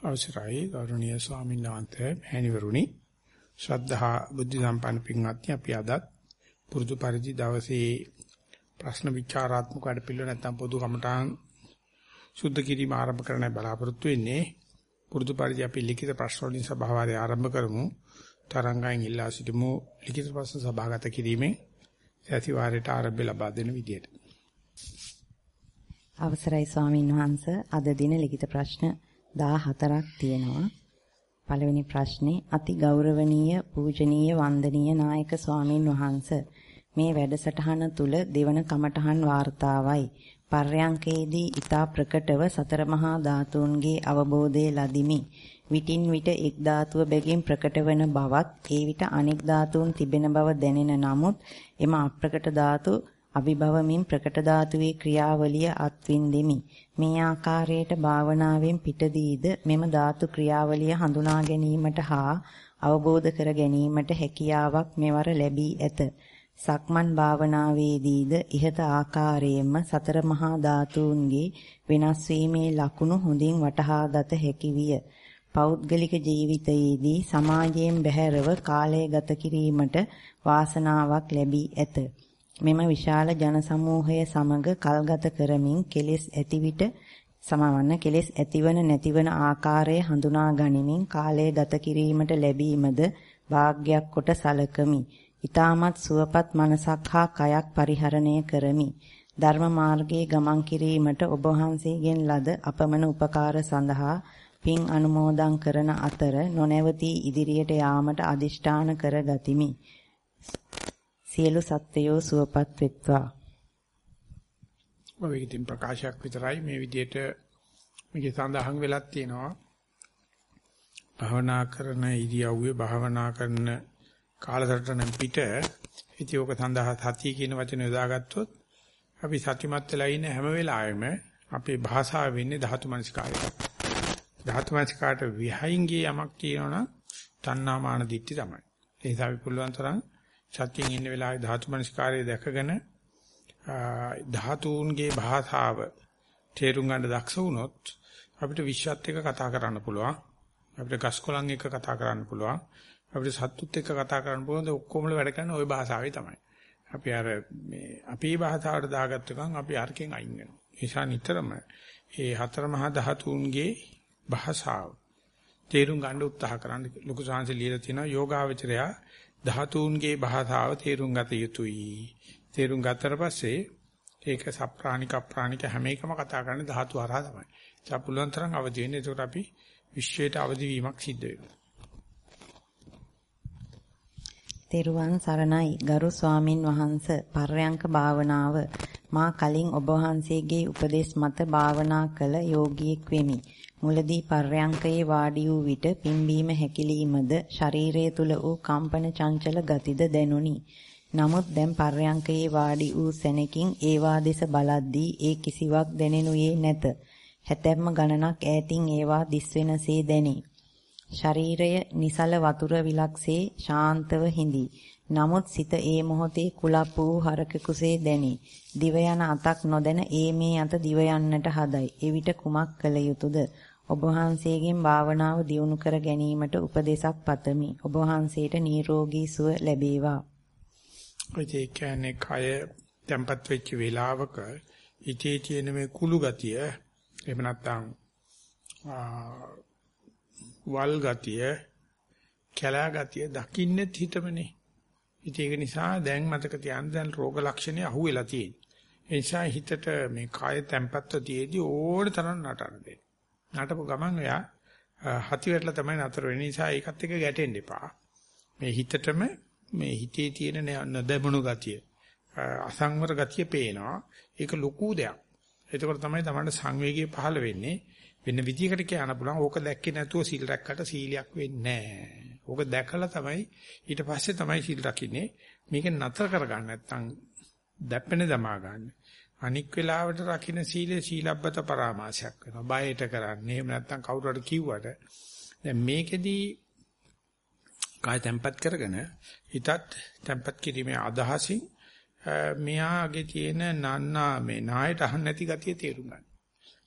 අවසරයි ගෞරවනීය ස්වාමීන් වහන්සේ මෑණිවරුනි. ශ්‍රද්ධා බුද්ධ සම්පන්න පින්වත්නි අපි අදත් පුරුදු පරිදි දවසේ ප්‍රශ්න විචාරාත්මක වැඩපිළිවෙල නැත්නම් පොදු කමටහන් සුද්ධ කිරීම ආරම්භ කරන්න බලාපොරොත්තු වෙන්නේ. පුරුදු පරිදි අපි ලිඛිත ප්‍රශ්න වලින් සභාවාරය ආරම්භ කරමු. තරංගයෙන් ඉල්ලා සිටමු ලිඛිත ප්‍රශ්න සභාගත කිරීමෙන් සතිವಾರයට ආරම්භය ලබා දෙන විදියට. අවසරයි ස්වාමින් වහන්සේ. අද දින ලිඛිත ප්‍රශ්න 14ක් තියෙනවා. පළවෙනි ප්‍රශ්නේ අති ගෞරවනීය පූජනීය වන්දනීය නායක ස්වාමින් වහන්සේ මේ වැඩසටහන තුල දෙවන කමඨහන් වார்த்தාවයි. පර්යංකේදී ඊතා ප්‍රකටව සතර මහා ධාතුන්ගේ අවබෝධය ලදිමි. විටින් විට එක් ධාතුව බැගින් ප්‍රකට වන බවත් ඒ විට අනෙක් ධාතුන් තිබෙන බව දැනෙන නමුත් එම අප්‍රකට ධාතු අභිභවමින් ප්‍රකට ධාතුවේ ක්‍රියාවලිය අත්විඳෙමි. මේ ආකාරයට භාවනාවෙන් පිටදීද මෙම ධාතු ක්‍රියාවලිය හඳුනා ගැනීමට හා අවබෝධ කර ගැනීමට හැකියාවක් මෙවර ලැබී ඇත. සක්මන් භාවනාවේදීද ඉහත ආකාරයෙන්ම සතර මහා ධාතුන්ගේ වෙනස් වීමේ ලකුණු හොඳින් වටහා ගත හැකි විය. පෞද්ගලික ජීවිතයේදී සමාජයෙන් බැහැරව කාලය ගත කිරීමට වාසනාවක් ලැබී ඇත. මෙම විශාල ජන සමූහය සමග කල්ගත කරමින් කෙලෙස් ඇති විට සමවන්න කෙලෙස් ඇතිවන නැතිවන ආකාරය හඳුනා ගනිමින් කාලය ගත කිරීමට ලැබීමද වාග්යක් කොට සලකමි. ඊටමත් සුවපත් මනසක් හා කයක් පරිහරණය කරමි. ධර්ම මාර්ගයේ ගමන් කිරීමට ඔබ වහන්සේගෙන් ලද අපමණ උපකාර සඳහා පින් අනුමෝදන් කරන අතර නොනැවතී ඉදිරියට යාමට අදිෂ්ඨාන කර ගතිමි. සියලු සත්වයෝ සුවපත් වෙත්වා. ඔය ඉතින් ප්‍රකාශයක් විතරයි මේ විදිහට මේකේ සඳහන් වෙලක් තියෙනවා. භාවනා කරන ඉරියව්වේ භාවනා කරන කාලසටහන පිට ඉතින් ඔක සඳහා සතිය කියන වචනේ යොදාගත්තොත් අපි සතිමත් වෙලා ඉන්න හැම වෙලාවෙම අපේ භාෂාව වෙන්නේ ධාතු මනසිකාරය. ධාතු මනසිකාට විහයින් ගිය යමක් කියනවනම් තණ්හාමාන දිට්ඨි තමයි. ඒ නිසා අපි පුළුවන් තරම් සත්‍යයෙන් ඉන්න වෙලාවේ ධාතු මනස්කාරය දැකගෙන ධාතුන්ගේ භාෂාව තේරුම් ගන්න දක්ෂ වුණොත් අපිට විශ්වත් එක්ක කතා කරන්න පුළුවන්. අපිට ගස්කොලන් එක්ක කතා කරන්න පුළුවන්. අපිට සත්තුත් එක්ක කතා කරන්න පුළුවන්. ඔක්කොමල වැඩ කරන්නේ ওই භාෂාවේ තමයි. අපි අර මේ අපේ භාෂාවට දාගත්ත ගමන් අපි අරකින් අයින් වෙනවා. ඒ නිසා නිතරම මේ හතර මහා ධාතුන්ගේ භාෂාව තේරුම් ගන්න උත්සාහ කරන්න ලොකු සංහසේ ලියලා තියෙනවා යෝගාවචරයා ධාතුන්ගේ භාෂාව තේරුම් ගත යුතුයි. තේරුම් ගත්තට පස්සේ ඒක සප්‍රාණික අප්‍රාණික හැම එකම කතා කරන්නේ ධාතු හරහා තමයි. ඒක පුළුවන් තරම් අවදි වෙන්න. ඒකට අපි විශ්වයට අවදි වීමක් සිද්ධ වෙනවා. තෙරුවන් සරණයි ගරු ස්වාමින් වහන්ස පර්යංක භාවනාව මා කලින් ඔබ වහන්සේගේ උපදේශ මත භාවනා කළ යෝගියෙක් වෙමි. මුලදී පර්යංකයේ වාඩි වූ විට පිම්බීම හැකිලීමද ශරීරය තුල වූ කම්පන චංචල ගතිද දැනුනි. නමුත් දැන් පර්යංකයේ වාඩි වූ සැනකින් ඒවා දෙස බලද්දී ඒ කිසිවක් දැනෙනුයේ නැත. හැතැම්ම ගණනක් ඈතින් ඒවා දිස්වෙනසේ දැනේ. ශරීරය නිසල වතුර විලක්සේ ශාන්තව හිඳි. නමුත් සිත ඒ මොහොතේ කුලප් වූ හරකෙකුසේ දැනේ. දිව යන අතක් නොදැන ඒ මේ අත දිව යන්නට හදයි. එවිට කුමක් කළ යුතුද? ඔබ වහන්සේගෙන් භාවනාව දියුණු කර ගැනීමට උපදේශක් පතමි. ඔබ වහන්සේට නිරෝගී සුව ලැබේවා. ඒ කියන්නේ කය tempat වෙච්ච වෙලාවක ඉතේ තියෙන මේ කුළු ගතිය එහෙම නැත්නම් වල් ගතිය කැලා ගතිය දකින්නේ හිතමනේ. ඒක නිසා දැන් මතක තියාගන්න දැන් රෝග ලක්ෂණ අහුවෙලා තියෙන්නේ. ඒ නිසා හිතට මේ කාය tempatව තියේදී ඕන තරම් නටන්න දෙන්න. නටපු ගමන් එයා හති වැටලා තමයි නතර වෙන්නේ. නිසා ඒකත් එක්ක ගැටෙන්න එපා. මේ හිතටම මේ හිතේ තියෙන නොදැමුණු ගතිය අසංවර ගතිය පේනවා. ඒක ලොකු දෙයක්. එතකොට තමයි තමයි සංවේගය පහළ වෙන්නේ. වෙන විදියකට කියන්න පුළුවන්. ඕක දැක්කේ නැතුව සීල් රැක්කට සීලයක් වෙන්නේ නැහැ. ඕක දැකලා තමයි ඊට පස්සේ තමයි සීල් රකින්නේ. මේක නතර කරගන්න නැත්නම් දැප්පෙන දමා ගන්න. අනික් වෙලාවට රකින්න සීලේ සීලබ්බත පරාමාසයක් වෙනවා. බයට කරන්නේ. එහෙම නැත්නම් කවුරු හරි කිව්වට දැන් මේකෙදී කාය තැම්පත් කරගෙන හිතත් තැම්පත් කිරීමේ අදහසින් මෙයාගේ තියෙන නන්නා මේ නායට අහන්න නැති ගතිය තේරුම් ගන්න.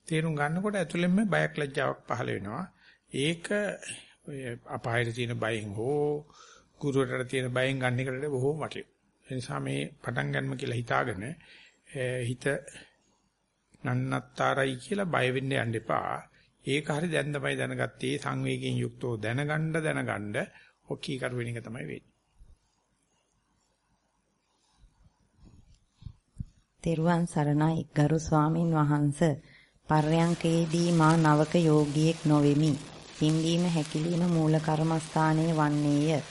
තේරුම් ගන්නකොට ඇතුළෙන්ම බයක් ලැජ්ජාවක් පහළ වෙනවා. ඒක ඔය අපායට තියෙන බයෙන් හෝ ගුරුවරට තියෙන බයෙන් ගන්න එකට බොහෝම වටිනවා. ඒ නිසා මේ පටන් ගන්නම කියලා හිතාගෙන හිත නන්නත්තරයි කියලා බය වෙන්න යන්න එපා. ඒක හරි දැන් තමයි දැනගත්තේ සංවේගයෙන් යුක්තව දැනගන්න දැනගන්න ඔකී කර වෙන එක තමයි වෙන්නේ. තෙරුවන් සරණයි ගරු ස්වාමින් වහන්ස පර්යංකේදී මා නවක යෝගියෙක් නොවෙමි. පිම්බීම හැකිලිම මූල කර්මස්ථානයේ වන්නේය.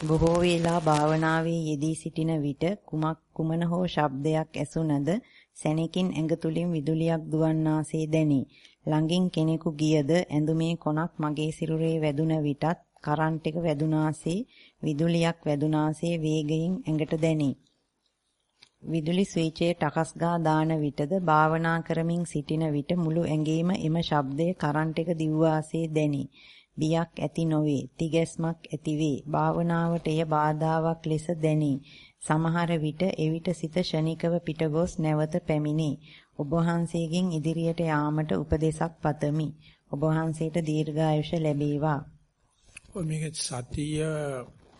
බොහෝ වේලා භාවනාවේ යෙදී සිටින විට කුමක් කුමන හෝ ශබ්දයක් ඇසුනද සැනකින් ඇඟ තුලින් විදුලියක් දුවන්නාසේ දැනි. ළඟින් කෙනෙකු ගියද ඇඳුමේ කොනක් මගේ සිරුරේ වැදුන විටත් කරන්ට් එක වැදුනාසේ විදුලියක් වැදුනාසේ වේගයෙන් ඇඟට දැනි. විදුලි ස්විචයේ ටකස් ගා දාන විටද භාවනා කරමින් සිටින විට මුළු ඇඟේම එම ශබ්දය කරන්ට් එක දිව්වාසේ දැනි. බියක් ඇති නොවේ, තිගැස්මක් ඇති වේ. භාවනාවට එය බාධාවක් ලෙස දැනි. සමහර විට එවිට සිත ෂණිකව පිටගොස් නැවත පැමිණේ. ඔබ වහන්සේගෙන් ඉදිරියට යාමට උපදේශක් පතමි. ඔබ වහන්සේට දීර්ඝායුෂ ලැබේවා. ඔය මේක සතිය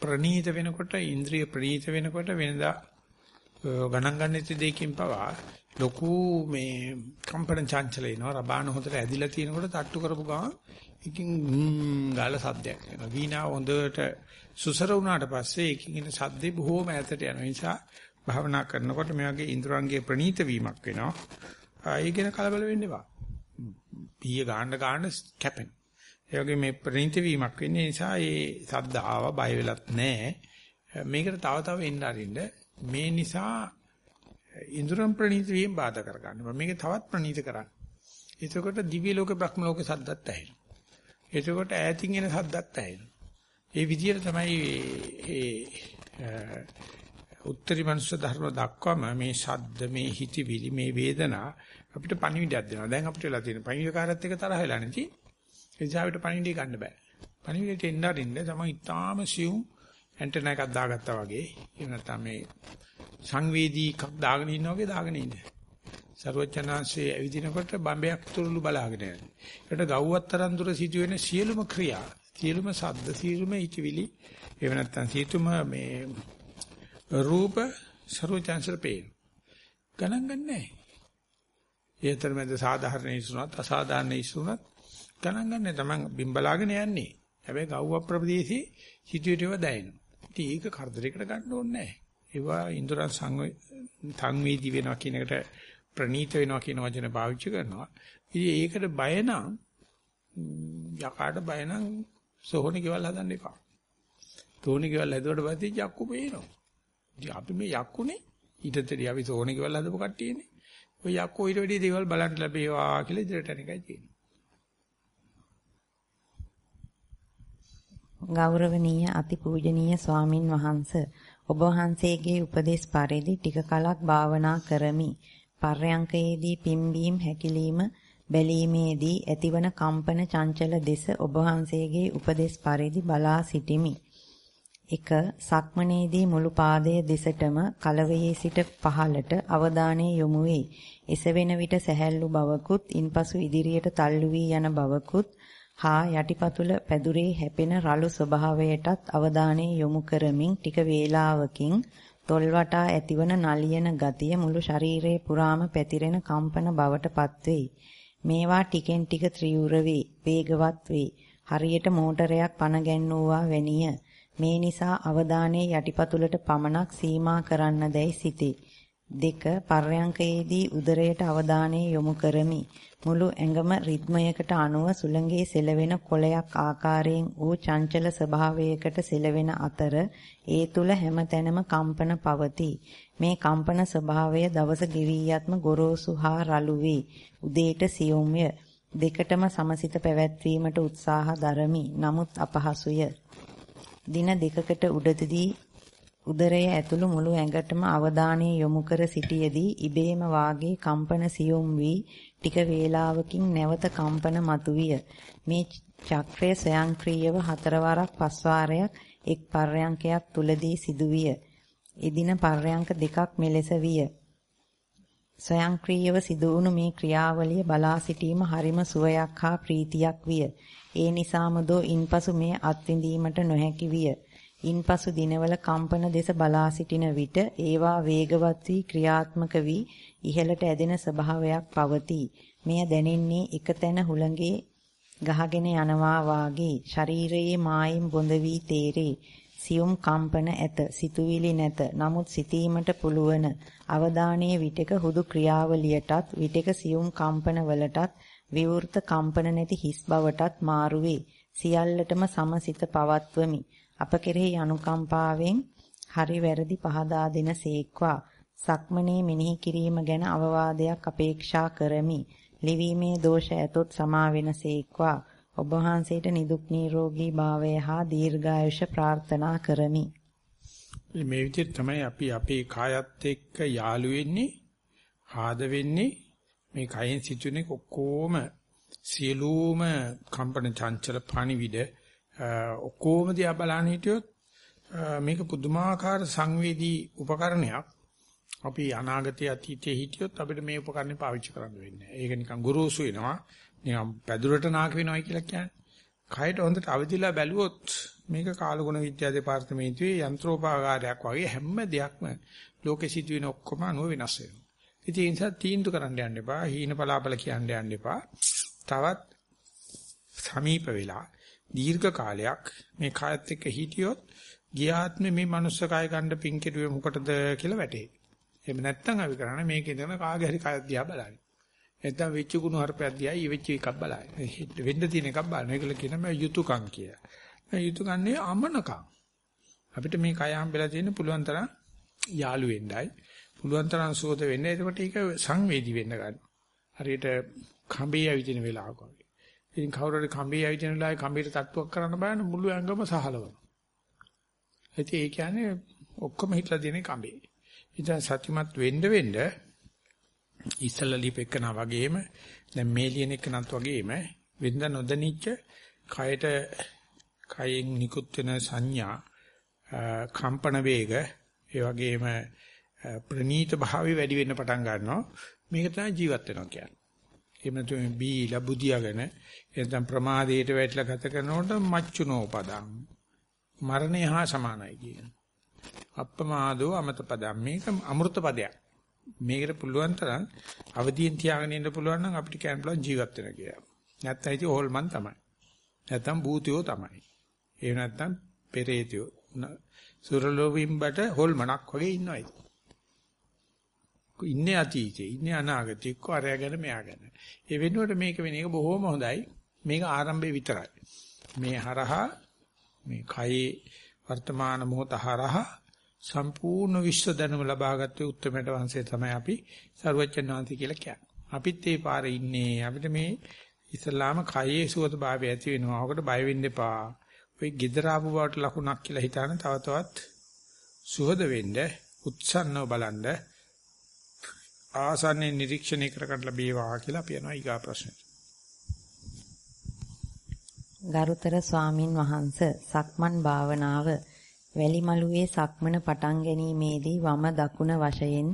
ප්‍රනීත වෙනකොට ඉන්ද්‍රිය ප්‍රනීත වෙනකොට වෙනදා ගණන් ගන්න දෙයකින් පවා ලොකු මේ කම්පන චංචල එනවා රබාන හොඳට ඇදිලා තියෙනකොට තට්ටු කරපු ගමන් එකකින් ගාල සද්දයක් එනවා. වීණාව හොඳට සුසර වුණාට පස්සේ එකකින් එන සද්දේ බොහෝම ඈතට යනවා. නිසා භාවනා කරනකොට මේ වගේ ඉන්ද්‍රයන්ගේ ප්‍රනීත වීමක් වෙනවා. ඒ ගැන කලබල වෙන්න එපා. පීය ගන්න ගන්න කැපෙන. ඒ වගේ මේ ප්‍රනීත වීමක් වෙන්නේ. නිසා ඒ සද්ද ආව බය වෙලත් නැහැ. මේකට තව තව එන්න අරින්න. මේ නිසා ඉන්ද්‍රම් ප්‍රනීත වීම බාධා කරගන්නවා. මේක තවත් ප්‍රනීත කරන්න. එතකොට දිව්‍ය ලෝක බ්‍රහ්ම ලෝක සද්දත් ඇහෙනවා. එතකොට ඈතින් එන සද්දත් ඇහෙනවා. ඒ විදිහට තමයි ඒ උත්තරී මනුෂ්‍ය ධර්ම දක්වම මේ ශබ්ද මේ හිතවිලි මේ වේදනා අපිට පණිවිඩයක් දෙනවා. දැන් අපිට වෙලා තියෙන පණිවිඩකාරත් එක්ක තරහ වෙලා නැති. ඒ නිසා අපිට පණිවිඩය ගන්න බෑ. පණිවිඩයට එන්න අරින්න තමයි ඊටාම සියුම් ඇන්ටනා එකක් දාගත්තා වගේ එහෙම නැත්නම් මේ සංවේදී එකක් දාගෙන ඉන්නා වගේ දාගෙන ඉන්නේ. සරුවචනාංශයේ ඇවිදිනකොට බම්බයක් තුරුළු බලාගෙන යනවා. ඒකට ගව්වත් තරම් දුර සිදුවෙන සියලුම ක්‍රියා, සියලුම ශබ්ද, සියලුම ඉතිවිලි, එහෙම නැත්නම් සියතුම මේ රූප සරුවචනාංශල පේන. ගණන් ගන්නෑ. ඒතරමෙද සාධාරණ ඉස්සුණත් අසාධාරණ ඉස්සුණත් ගණන් ගන්නෑ. Taman බිම්බලාගෙන යන්නේ. හැබැයි ගව්ව ප්‍රදේශයේ සිටුවේටව දැයෙනවා. ඉතින් ඒක කරදරයකට ගන්න ඕනේ නැහැ. ඒවා ඉන්ද්‍රයන් සංවේදී වෙනවා කියන එකට ප්‍රනීත වෙනවා කියන වචන පාවිච්චි කරනවා. ඉතින් ඒකට බය නම් යකාට බය නම් සෝහනේ ගෙවල් හදන්න එපා. තෝනේ ගෙවල් හැදුවට පස්සේ යක්කු පේනවා. ඉතින් අපි මේ යක්කුනේ ඊටතරි අපි සෝහනේ ගෙවල් හදපු කට්ටියනේ. ඔය යක්කෝ ඊට වැඩි දේවල් බලන්න ලැබේවා කියලා ඉදිරියට යන එකයි තියෙන්නේ. ගෞරවනීය අතිපූජනීය ස්වාමින් වහන්ස ඔබ වහන්සේගේ උපදේශ පරිදි ටික කලක් භාවනා කරමි. පර්යංකයේදී පිම්බීම් හැකිලිම බැලීමේදී ඇතිවන කම්පන චංචල දෙස ඔබ වහන්සේගේ උපදේශ පරිදි බලා සිටිමි. 1. සක්මනේදී මුළු පාදයේ දෙසටම කලවයේ සිට පහළට අවධානය යොමු වේ. එසවෙන විට සැහැල්ලු බවකුත්, ඉන්පසු ඉදිරියට තල්ලු වී යන බවකුත් හා යටිපතුල පැදුරේ හැපෙන රළු ස්වභාවයටත් අවධානය යොමු කරමින් ටික වේලාවකින් තොල් වටා ඇතිවන නලියන ගතිය මුළු ශරීරයේ පුරාම පැතිරෙන කම්පන බවට පත්වෙයි. මේවා ටිකෙන් ටික ත්‍රිවුර වේ, වේගවත් වේ. හරියට මෝටරයක් පණ ගැන්වුවා වැනිය. මේ නිසා අවධානයේ යටිපතුලට පමණක් සීමා කරන්න දැයි සිතේ. දෙක පර්යංකයේදී උදරයට අවධානය යොමු කරමි. මුළු ඇඟම රිද්මයකට අනුව සුළඟේ සෙලවෙන කොළයක් ආකාරයෙන් වූ චංචල ස්වභාවයකට සෙලවෙන අතර ඒ තුල හැමතැනම කම්පන පවතී. මේ කම්පන ස්වභාවය දවස ගෙවියත්ම ගොරෝසු හා රළු වේ. උදේට සියුම්ය. දෙකටම සමසිත පැවැත්වීමට උත්සාහ දරමි. නමුත් අපහසුය. දින දෙකකට උඩදී උදරය ඇතුළු මුළු ඇඟටම අවධානය යොමු කර සිටියේදී ඉබේම වාගේ කම්පන සියුම් වී ටික වේලාවකින් නැවත කම්පන මතුවිය. මේ චක්‍රය ස්වයංක්‍රීයව හතරවරක් පස්වාරයක් එක් පර්යංකයක් තුලදී සිදුවිය. එදින පර්යංක දෙකක් මෙලෙස විය. ස්වයංක්‍රීයව සිදුවුණු මේ ක්‍රියාවලිය බලා සිටීම හරිම සුවයක් හා ප්‍රීතියක් විය. ඒ නිසාම දෝ ඉන්පසු මේ අත්විඳීමට නොහැකි විය. ඉන්පසු දිනවල කම්පන දෙස බලා සිටින විට ඒවා වේගවත් වී ක්‍රියාත්මක වී ඉහළට ඇදෙන ස්වභාවයක් පවතී. මෙය දැනෙන්නේ එකතැන හුළඟේ ගහගෙන යනවා වාගේ ශරීරයේ මායිම් බොඳ වී තේරේ. සියුම් කම්පන ඇත සිතුවිලි නැත නමුත් සිතීමට පුළුවන් අවධානයේ විටක හුදු ක්‍රියාවලියටත් විටක සියුම් කම්පන වලටත් විවෘත කම්පන නැති හිස් බවටත් මාරු වේ සියල්ලටම සමසිත පවත්වමි අප කෙරෙහි අනුකම්පාවෙන් හරි වැරදි පහදා දෙන සේක්වා. සක්මනේ මෙනෙහි කිරීම ගැන අවවාදයක් අපේක්ෂා කරමි. ලිවීමේ දෝෂ ඇතොත් සමා වෙන සේක්වා. ඔබ වහන්සේට නිදුක් නිරෝගී භාවය හා දීර්ඝායුෂ ප්‍රාර්ථනා කරමි. මේ විදිහට තමයි අපි අපේ කායත් එක්ක යාළු වෙන්නේ, ආද වෙන්නේ. මේ කයෙන් සිදුවෙන ඔක්කොම සියලුම කම්පන චංචල පණිවිඩ ඔක්කොම දිහා බලන්න හිටියොත් මේක පුදුමාකාර සංවේදී උපකරණයක්. අපි අනාගතයේ අතීතයේ හිටියොත් අපිට මේ උපකරණේ පාවිච්චි කරන්න වෙන්නේ. ඒක නිකන් ගුරුසු වෙනවා. නිකන් පැදුරට නාක වෙනවයි කියලා කියන්නේ. කයට හොඳට අවදිලා බැලුවොත් මේක කාලගුණ විද්‍යා දෙපාර්තමේන්තුවේ යන්ත්‍රෝපකාරයක් වගේ හැම දෙයක්ම ලෝකෙ සිදුවෙන ඔක්කොම අනුව වෙනස් වෙනවා. ඉතින් ඒ නිසා තීන්දුව කරන්න යන්න එපා. හීන පලාපල කියන්න යන්න එපා. තවත් සමීප වෙලා දීර්ඝ කාලයක් මේ කායත් එක්ක හිටියොත් ගියාත්මේ මේ මනුස්ස කාය ගන්න පින් කෙරුවේ මොකටද කියලා වැටේ. එහෙම නැත්නම් අපි කරන්නේ මේක ඉඳන් කාගේ හරි කාය දිහා බලන්නේ. නැත්නම් වෙච්ච කුණු හර්පයක් දිහා ඊවෙච්ච එකක් බලන්නේ. වෙන්න තියෙන එකක් බලන. ඒකල කියන මේ යුතුයකම් කියලා. මේ යුතුයකන්නේ අමනකම්. අපිට මේ කය හම්බෙලා තියෙන පුළුවන් තරම් යාළු වෙන්නයි. පුළුවන් තරම් සෝත වෙන්න. එතකොට ඒක සංවේදී වෙන්න ගන්න. හරියට කඹේ ඇවිදින වෙලාවක වගේ. ඉතින් කවුරු හරි කඹේ ඇවිදින වෙලාවේ කඹේට තට්ටුවක් කරන්න බෑන මුළු ඇඟම සහලවනවා. ඉතින් ඒ කියන්නේ ඔක්කොම හිටලා තියෙන කඹේ. ඉතින් සත්‍යමත් වෙන්න වෙන්න ඉස්සල්ලා ලිපෙකනා වගේම දැන් මේ ලියන එකනත් වගේම වෙනද නොදනිච්ච කයට කයෙන් නිකුත් වෙන සංඥා කම්පන වේග ඒ වගේම ප්‍රනීත භාවය වැඩි වෙන්න පටන් ගන්නවා මේක තමයි ජීවත් වෙනවා කියන්නේ. එහෙම නැත්නම් බීලා බුදියාගෙන එතන ප්‍රමාදයට වැටලා ගත කරනකොට මච්චුනෝ පදං මරණය හා සමානයි කියන. අප්පමාදෝ අමත පදම් මේක අමෘත පදයක්. මේකට පුළුවන් තරම් අවදියෙන් තියාගෙන ඉන්න පුළුවන් නම් අපිට කියන්න පුළුවන් ජීවත් වෙන කියලා. නැත්තම් ඉතින් හොල්මන් තමයි. නැත්තම් භූතයෝ තමයි. ඒ නැත්තම් පෙරේතයෝ. සුරලෝවිම්බට හොල්මනක් වගේ ඉන්නවා ඉතින්. ඉන්නේ අතීතේ, ඉන්නේ අනාගතේ, එක්ක අරයාගෙන මෙයාගෙන. ඒ වෙනුවට මේක වෙන එක බොහොම හොඳයි. මේක ආරම්භය විතරයි. මේ හරහා මේ කයේ වර්තමාන මොහොත හරහා සම්පූර්ණ විශ්ව දැනුම ලබාගත්තේ උත්තරමයට වංශය තමයි අපි සර්වඥාන්ති කියලා කියන්නේ. අපිත් ඒ පාරේ ඉන්නේ. අපිට මේ ඉස්ලාම කයේ සුවත භාවය ඇති වෙනවා. ඔකට බය වෙන්න එපා. ඔය gedara ආපු බවට ලකුණක් කියලා හිතාන තව තවත් සුහද වෙන්න උත්සන්නව බලන්න ආසන්නේ නිරීක්ෂණය කරගන්න ලැබේවා කියලා අපි යනවා ඊගා ප්‍රශ්නෙට. ගරුතර ස්වාමින් වහන්සේ සක්මන් භාවනාව වැලිමලුවේ සක්මන පටන් ගැනීමේදී වම දකුණ වශයෙන්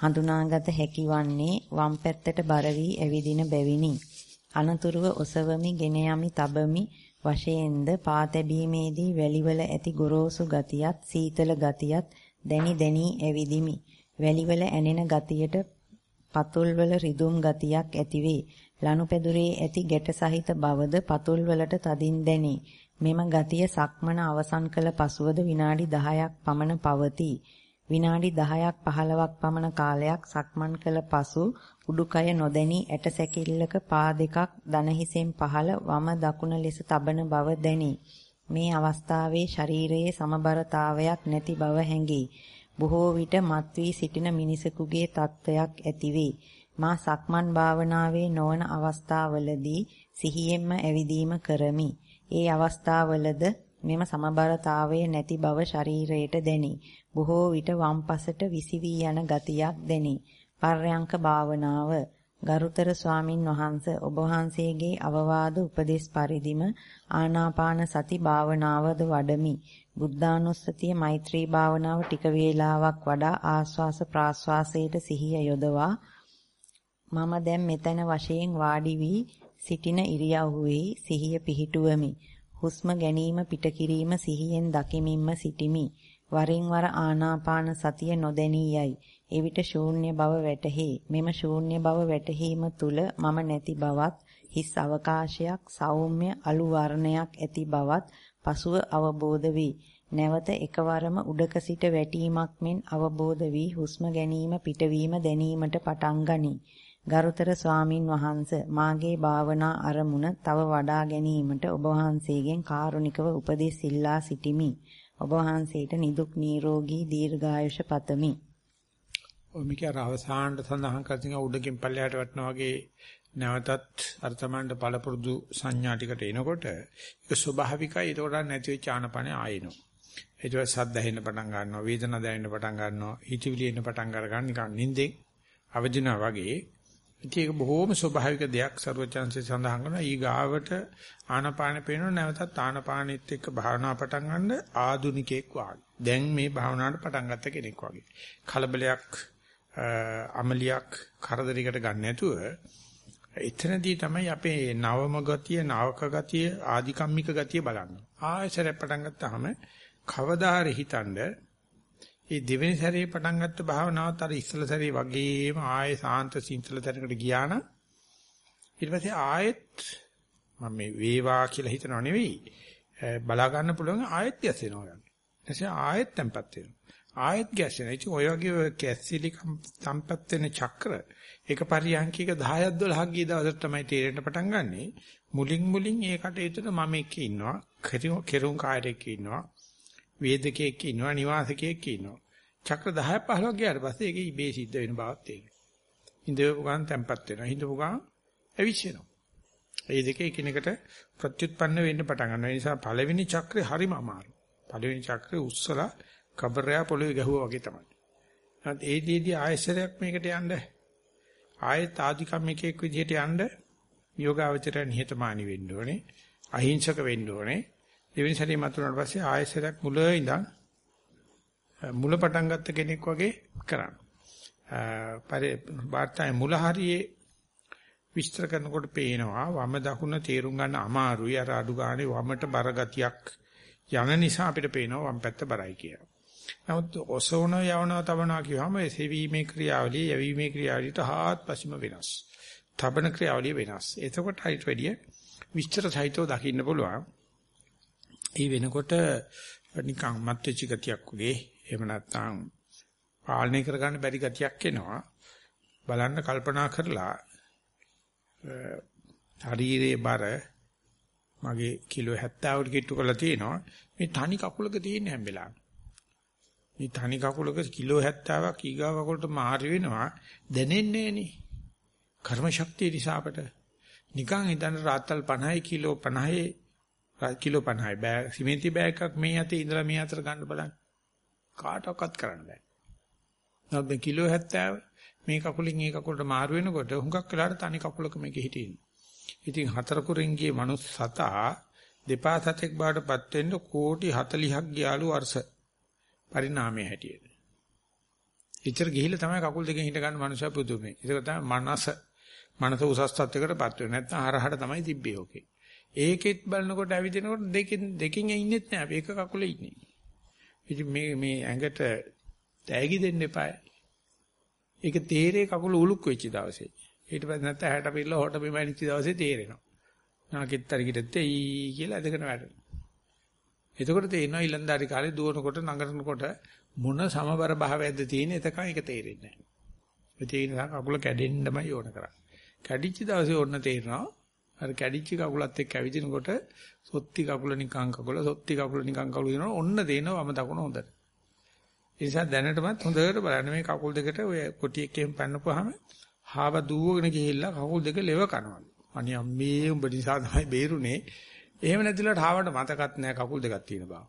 හඳුනාගත හැකිවන්නේ වම් පැත්තට බර වී ඇවිදින බැවිනි. අනතුරුව ඔසවමි, ගෙන යමි, තබමි වශයෙන්ද පා තැබීමේදී වැලිවල ඇති ගොරෝසු ගතියත්, සීතල ගතියත් දැනි දැනි ඇවිදිමි. වැලිවල ඇනෙන ගතියට පතුල්වල රිදුම් ගතියක් ඇතිවේ. ලනුපැදුරේ ඇති ගැට සහිත බවද පතුල්වලට තදින් දැනේ. මෙම ගතිය සක්මන අවසන් කළ පසුවද විනාඩි 10ක් පමණ පවතී. විනාඩි 10ක් 15ක් පමණ කාලයක් සක්මන් කළ පසු උඩුකය නොදැනී ඇට සැකිල්ලක පා දෙකක් දන හිසෙන් පහළ වම දකුණ ලෙස තබන බව දැනේ. මේ අවස්ථාවේ ශරීරයේ සමබරතාවයක් නැති බව හැඟේ. බොහෝ විට මත් වී සිටින මිනිසෙකුගේ තත්වයක් ඇතිවේ. මා සක්මන් භාවනාවේ නොවන අවස්ථාවලදී සිහියෙන්ම ඇවිදීම කරමි. ඒ අවස්ථාවලද මෙම සමබරතාවය නැති බව ශරීරයට දැනේ. බොහෝ විට වම් පසට විසිවී යන ගතියක් දැනේ. පර්යංක භාවනාව ගරුතර ස්වාමින් වහන්සේ ඔබ වහන්සේගේ අවවාද උපදෙස් පරිදිම ආනාපාන සති භාවනාවද වඩමි. බුද්ධානුස්සතිය මෛත්‍රී භාවනාව ටික වේලාවක් වඩා ආස්වාස ප්‍රාස්වාසයට සිහිය යොදවා මම දැන් මෙතන වශයෙන් වාඩි වී සිටින ඉරියව්වේ සිහිය පිහිටුවමි. හුස්ම ගැනීම පිට කිරීම සිහියෙන් දකිමින්ම සිටිමි. වරින් වර ආනාපාන සතිය නොදැනී යයි. එවිට ශූන්‍ය බව වැටහි. මෙම ශූන්‍ය බව වැටහීම තුල මම නැති බවත්, හිස් අවකාශයක්, සෞම්‍ය අලු වර්ණයක් ඇති බවත් පසුව අවබෝධ වී නැවත එකවරම උඩක සිට වැටීමක් මෙන් අවබෝධ වී හුස්ම ගැනීම පිටවීම දැනීමට පටන් ගනී. ගරුතර ස්වාමින් වහන්ස මාගේ භාවනා අරමුණ තව වඩා ගැනීමට ඔබ වහන්සේගෙන් කාරුණිකව උපදෙස් ඉල්ලා සිටිමි. ඔබ වහන්සේට නිදුක් නිරෝගී දීර්ඝායුෂ පතමි. ඔය මේක අර අවසානට සඳහන් කර තියෙන උඩකින් පල්ලයට වටනා වගේ නැවතත් අර්ථමණ්ඩ පළපුරුදු සංඥා ටිකට එනකොට ඒක ස්වභාවිකයි ඒකට නැති වෙච්ච ආනපනේ ආයෙනවා. ඊට පස්සේ සද්ද ඇහෙන්න පටන් ගන්නවා වේදනා දැනෙන්න පටන් ගන්නවා හිතවිලි එන්න පටන් අර ගන්න නිකන් නිින්දෙන් අවදිනා වගේ ඉතින් ඒක බොහොම ස්වභාවික දෙයක් ਸਰවචන්සේ සඳහන් කරනවා ඊගාවට ආනපාන පේනොත් නැවතත් ආනපානෙත් එක්ක භාවනා පටන් ගන්න ආදුනිකෙක් වාගේ. දැන් මේ භාවනාවට පටන් ගත්ත කෙනෙක් වගේ. කලබලයක් අමලියක් කරදරයකට ගන්න නැතුව එතනදී තමයි අපේ නවම ගතිය, නාවක ගතිය, ආධිකම්මික ගතිය බලන්නේ. ආයෙසර පටන් ගත්තාම කවදා හරි හිතන්නේ ඒ දෙවෙනි සැරේ පටන් ගත්ත භාවනාවත් අර ඉස්සල සැරේ වගේම ආයේ සාන්ත සින්තල තැනකට ගියා නම් ඊට පස්සේ ආයෙත් මම මේ වේවා කියලා හිතනව නෙවෙයි බලා ගන්න පුළුවන් ආයෙත් ගැසෙනවා යන්නේ. එතකොට ආයෙත් තැම්පත් වෙනවා. ආයෙත් ගැසෙනවා. ඉතින් ඔය වගේ කැස්සිලි තැම්පත් වෙන චක්‍ර එක පරියන්කික 10ක් 12ක් ගිය දවසට තමයි තේරෙන්න පටන් ගන්නෙ. මුලින් මුලින් ඒකට ඒතර මම එක්ක ඉන්නවා. කෙරුම් කායරෙක් ඉන්නවා. වේදකයෙක් ඉන්නවා නිවාසකයෙක් ඉන්නවා. චක්‍ර 10ක් 15ක් ගියාට පස්සේ ඒක ඉබේ සිද්ධ වෙන බවක් තේරෙනවා. ඉඳපු ගමන් තැම්පත් වෙනවා. හිඳපු ගමන් ඇවිස්සෙනවා. මේ දෙක එකිනෙකට ප්‍රත්‍යুৎපන්න වෙන්න පටන් ගන්නවා. ඒ නිසා පළවෙනි චක්‍රේ හරිම අමාරුයි. පළවෙනි චක්‍රේ උස්සලා කබරයා පොළවේ ගැහුවා වගේ තමයි. නැත් ඒ දීදී ආයශරයක් මේකට යන්න ආයෙත් ආධිකම්මිකෙක් විදිහට යන්න යෝගාවචරය නිහතමානී වෙන්න ඕනේ. අහිංසක වෙන්න ඕනේ. දෙවෙනි සැරේ මතුනට පස්සේ ආයෙසරයක් මුල ඉඳන් මුල පටන් ගත්ත කෙනෙක් වගේ කරන්න. පරි වාර්තාවේ මුල හරියේ විස්තර කරනකොට පේනවා වම දකුණ තේරුම් ගන්න අමාරුයි අර අඩු ගානේ වමට බර ගතියක් යන නිසා අපිට පේනවා වම් පැත්ත බරයි කියලා. නමුත් ඔසවන යවනවා තබනවා කියවම ඒ සෙවීමේ ක්‍රියාවලිය යැවීමේ ක්‍රියාවලියට හාත්පසීම වෙනස්. තබන ක්‍රියාවලිය වෙනස්. එතකොට හයිට වැඩිය විස්තර සහිතව දකින්න පුළුවන්. ඒ වෙනකොට නිකන් මත්වෙච්ච ගතියක් වගේ එහෙම නැත්නම් පාලනය කරගන්න බැරි ගතියක් එනවා. බලන්න කල්පනා කරලා ශරීරයේ බර මගේ කිලෝ 70කට කිට්ටු කරලා තියෙනවා. මේ තනි කකුලක තියෙන හැම වෙලාවෙම. මේ තනි කකුලක කිලෝ 70ක් ඊගා කකුලට මාරු වෙනවා දැනෙන්නේ නෑනේ. කර්ම ශක්තිය නිසා අපට නිකන් හිතන්න රාත්තල් 50 කිලෝ 50 කිලෝ 50යි බෑ සිමෙන්ති බෑග් එකක් මේ අතේ ඉඳලා මේ අතට ගන්න බලන්න. කාටවත් කරන්න බෑ. නමුත් මේ කිලෝ 70 මේ කකුලින් මේ කකුලට මාරු වෙනකොට හුඟක් වෙලාවට තනි කකුලක මේක හිටින්නේ. ඉතින් හතර කුරින් ගියේ මනුස්ස සතා දෙපා සතෙක් බාටපත් වෙන්න කෝටි 40ක් ගියාලු වර්ෂ පරිණාමයේ හැටියට. ඉතර ගිහිල්ලා තමයි කකුල් දෙකෙන් හිට ගන්න මනුස්සය පුදුමේ. ඒක තමයි මනස මනස උසස් තත්යකටපත් වෙන්නේ. නැත්නම් හරහට තමයි තිබ්බේ ඕකේ. ඒකෙත් බලනකොට ඇවිදිනකොට දෙකෙන් දෙකින් ඉන්නෙත් නෑ අපි එක කකුලේ ඉන්නේ. ඉතින් මේ මේ ඇඟට තෑගි දෙන්න එපා. ඒක තේරේ කකුල උලුක් වෙච්ච දවසේ. ඊට පස්සේ නැත්නම් හැට පිරලා හොට බිම ඇනිච්ච දවසේ තේරෙනවා. නාකිට තරකිට තෙයි කියලා ඇදගෙන වැටෙනවා. එතකොට තේරෙනවා ඊලන්දාරි කාලේ දුවනකොට නගරනකොට මොන සමබර භාවයක්ද තියෙන එතකන් ඒක තේරෙන්නේ නැහැ. ඒ නිසා කකුල කැඩෙන්නමයි ඕන කරන්නේ. කැඩිච්ච දවසේ ඕන්න තේරෙනවා අර කැඩිච්ච කකුලත් එක්ක ඇවිදිනකොට සොත්ති කකුල නිකං කකුල සොත්ති කකුල නිකං කකුල වෙනවා ඔන්න දෙනවා වම දකුණ හොඳට. ඒ නිසා දැනටමත් හොඳට බලන්න මේ කකුල් දෙකට ඔය කොටියක් එහෙම පන්නපුවාම හාව දුවගෙන ගිහිල්ලා කකුල් දෙක ලෙව කනවා. අනේ අම්මේ උඹ නිසා තමයි බේරුනේ. එහෙම නැතිලට හාවට මතකත් නැහැ කකුල් දෙකක් තියෙන බව.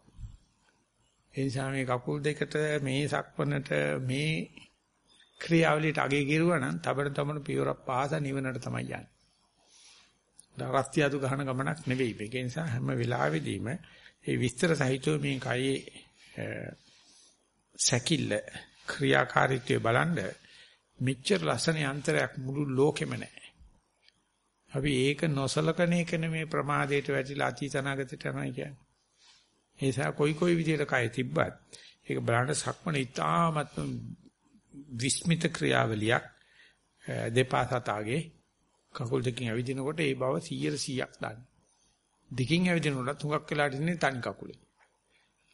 ඒ නිසා මේ කකුල් දෙකට මේ සක්වනට මේ ක්‍රියාවලියට අගේ ගිරුවා නම් තබන තමන පියවරක් පාස නිවනට තමයි යන්නේ. දරස්තියතු ගහන ගමනක් නෙවෙයි. ඒ නිසා හැම වෙලාවෙදීම මේ විස්තර සහිතව මේ කයේ සැකිල්ල ක්‍රියාකාරීත්වය බලනද මෙච්චර ලස්සන යන්ත්‍රයක් මුළු ලෝකෙම නැහැ. අපි ඒක නොසලකන එක නෙමේ ප්‍රමාදයට වැටිලා අතීතනාගතයට යනවා කියන්නේ. ඒ නිසා කොයි කොයි විදිහට කය තිබ්බත් ඒක බලන්න සක්මන ඉතාමත්ම විස්මිත ක්‍රියාවලියක් දෙපා සතාගේ කකුල් දෙකෙන් ඇවිදිනකොට ඒ බව 100%ක් දාන්න. දෙකින් ඇවිදිනකොට තුඟක් වෙලාට ඉන්නේ තනි කකුලේ.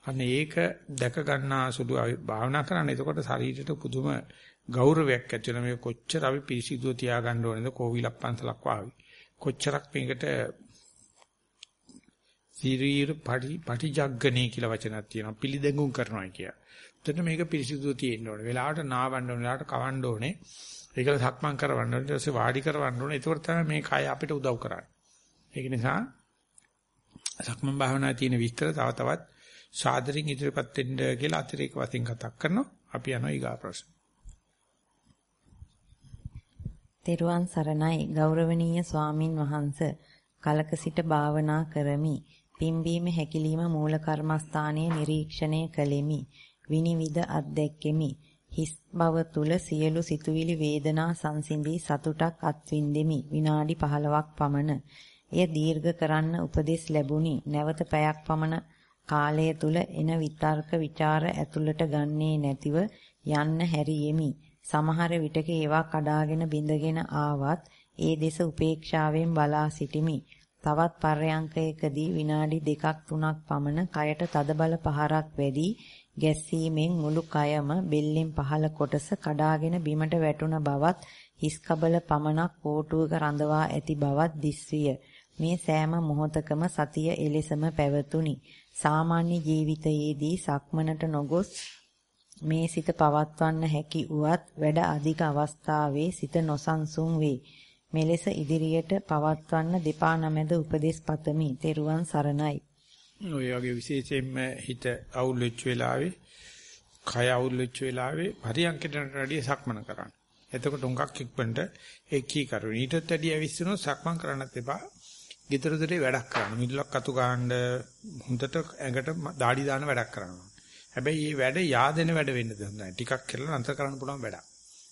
අන්න ඒක දැක ගන්නා සුළු භාවනා කරන්න. එතකොට ශරීරයට පුදුම ගෞරවයක් ඇති වෙන මේ කොච්චර අපි පිරිසිදුව තියාගන්න ඕනේද කෝවිලක් පන්සලක් වාගේ. කොච්චරක් මේකට ශරීර පටි පටිජග්ගනේ කියලා වචනක් තියෙනවා පිළිදෙඟුම් කරනවා කිය. එතන මේක පිරිසිදුව තියෙන්න ඕනේ. වෙලාවට නාවන්න ඕනේ, වෙලාවට කවන්න ඕනේ. ඒකල සක්මන් කරවන්න ඕනේ. ඊට පස්සේ වාඩි කරවන්න ඕනේ. ඒකෝර තමයි මේ කය අපිට උදව් කරන්නේ. ඒක නිසා සක්මන් භාවනාවේ තියෙන විස්තර තව තවත් සාදරින් ඉදිරියපත් වෙන්න කියලා අතිරේක වශයෙන් කතා කරනවා. අපි යනවා ඊගා ප්‍රශ්න. තෙරුවන් සරණයි ගෞරවනීය ස්වාමින් වහන්ස කලක සිට භාවනා කරමි. පිම්බීම හැකිලිම මූල කර්මස්ථානයේ නිරීක්ෂණය කළෙමි. විනිවිද අත්දැක්කෙමි. හිස් බව තුල සියලු සිතුවිලි වේදනා සංසිඳී සතුටක් අත්විඳෙමි. විනාඩි 15ක් පමණ. එය දීර්ඝ කරන්න උපදෙස් ලැබුණි. නැවත පැයක් පමණ කාලය තුල එන විතර්ක ਵਿਚාර ඇතුළට ගන්නේ නැතිව යන්න හැරියෙමි. සමහර විටක ඒවා කඩාගෙන බිඳගෙන ආවත් ඒ දෙස උපේක්ෂාවෙන් බලා සිටිමි. තවත් පර්යංකයකදී විනාඩි දෙකක් තුනක් පමණ කයට තදබල පහරක් වැදී ගැස්සීමෙන් මුළු කයම බෙල්ලෙන් පහළ කොටස කඩාගෙන බිමට වැටුණ බවත් හිස් කබල පමණක් කෝටුවක රඳවා ඇති බවත් දිස්විය. මේ සෑම මොහොතකම සතිය එලෙසම පැවතුණි. සාමාන්‍ය ජීවිතයේදී සක්මනට නොගොස් මේ සිත පවත්වන්න හැකි උවත් වැඩ අධික අවස්ථාවේ සිත නොසන්සුන් වේ. මෙලෙස ඉදිරියට පවත්වන්න දෙපා නමැද උපදෙස් පතමි. තෙරුවන් සරණයි. ඔය වගේ විශේෂයෙන්ම හිත අවුල් වෙච්ච වෙලාවේ, කය අවුල් වෙච්ච වෙලාවේ පරියන්කයට වැඩිය සක්මන කරන්න. එතකොට උඟක් ඉක්පන්ට ඒකී කරුණ. ඊටත් වැඩිය විශ්සනොත් සක්මන් කරන්නත් එපා. ගෙදර දොරේ වැඩක් කරන්න. මිදුලක් අතු ගන්න හොඳට ඇඟට দাঁඩි දාන වැඩක් කරනවා. හැබැයි මේ වැඩ yaadෙන වැඩ වෙන්න දෙන්නේ ටිකක් කරලා අන්තර කරන්න පුළුවන් වැඩක්.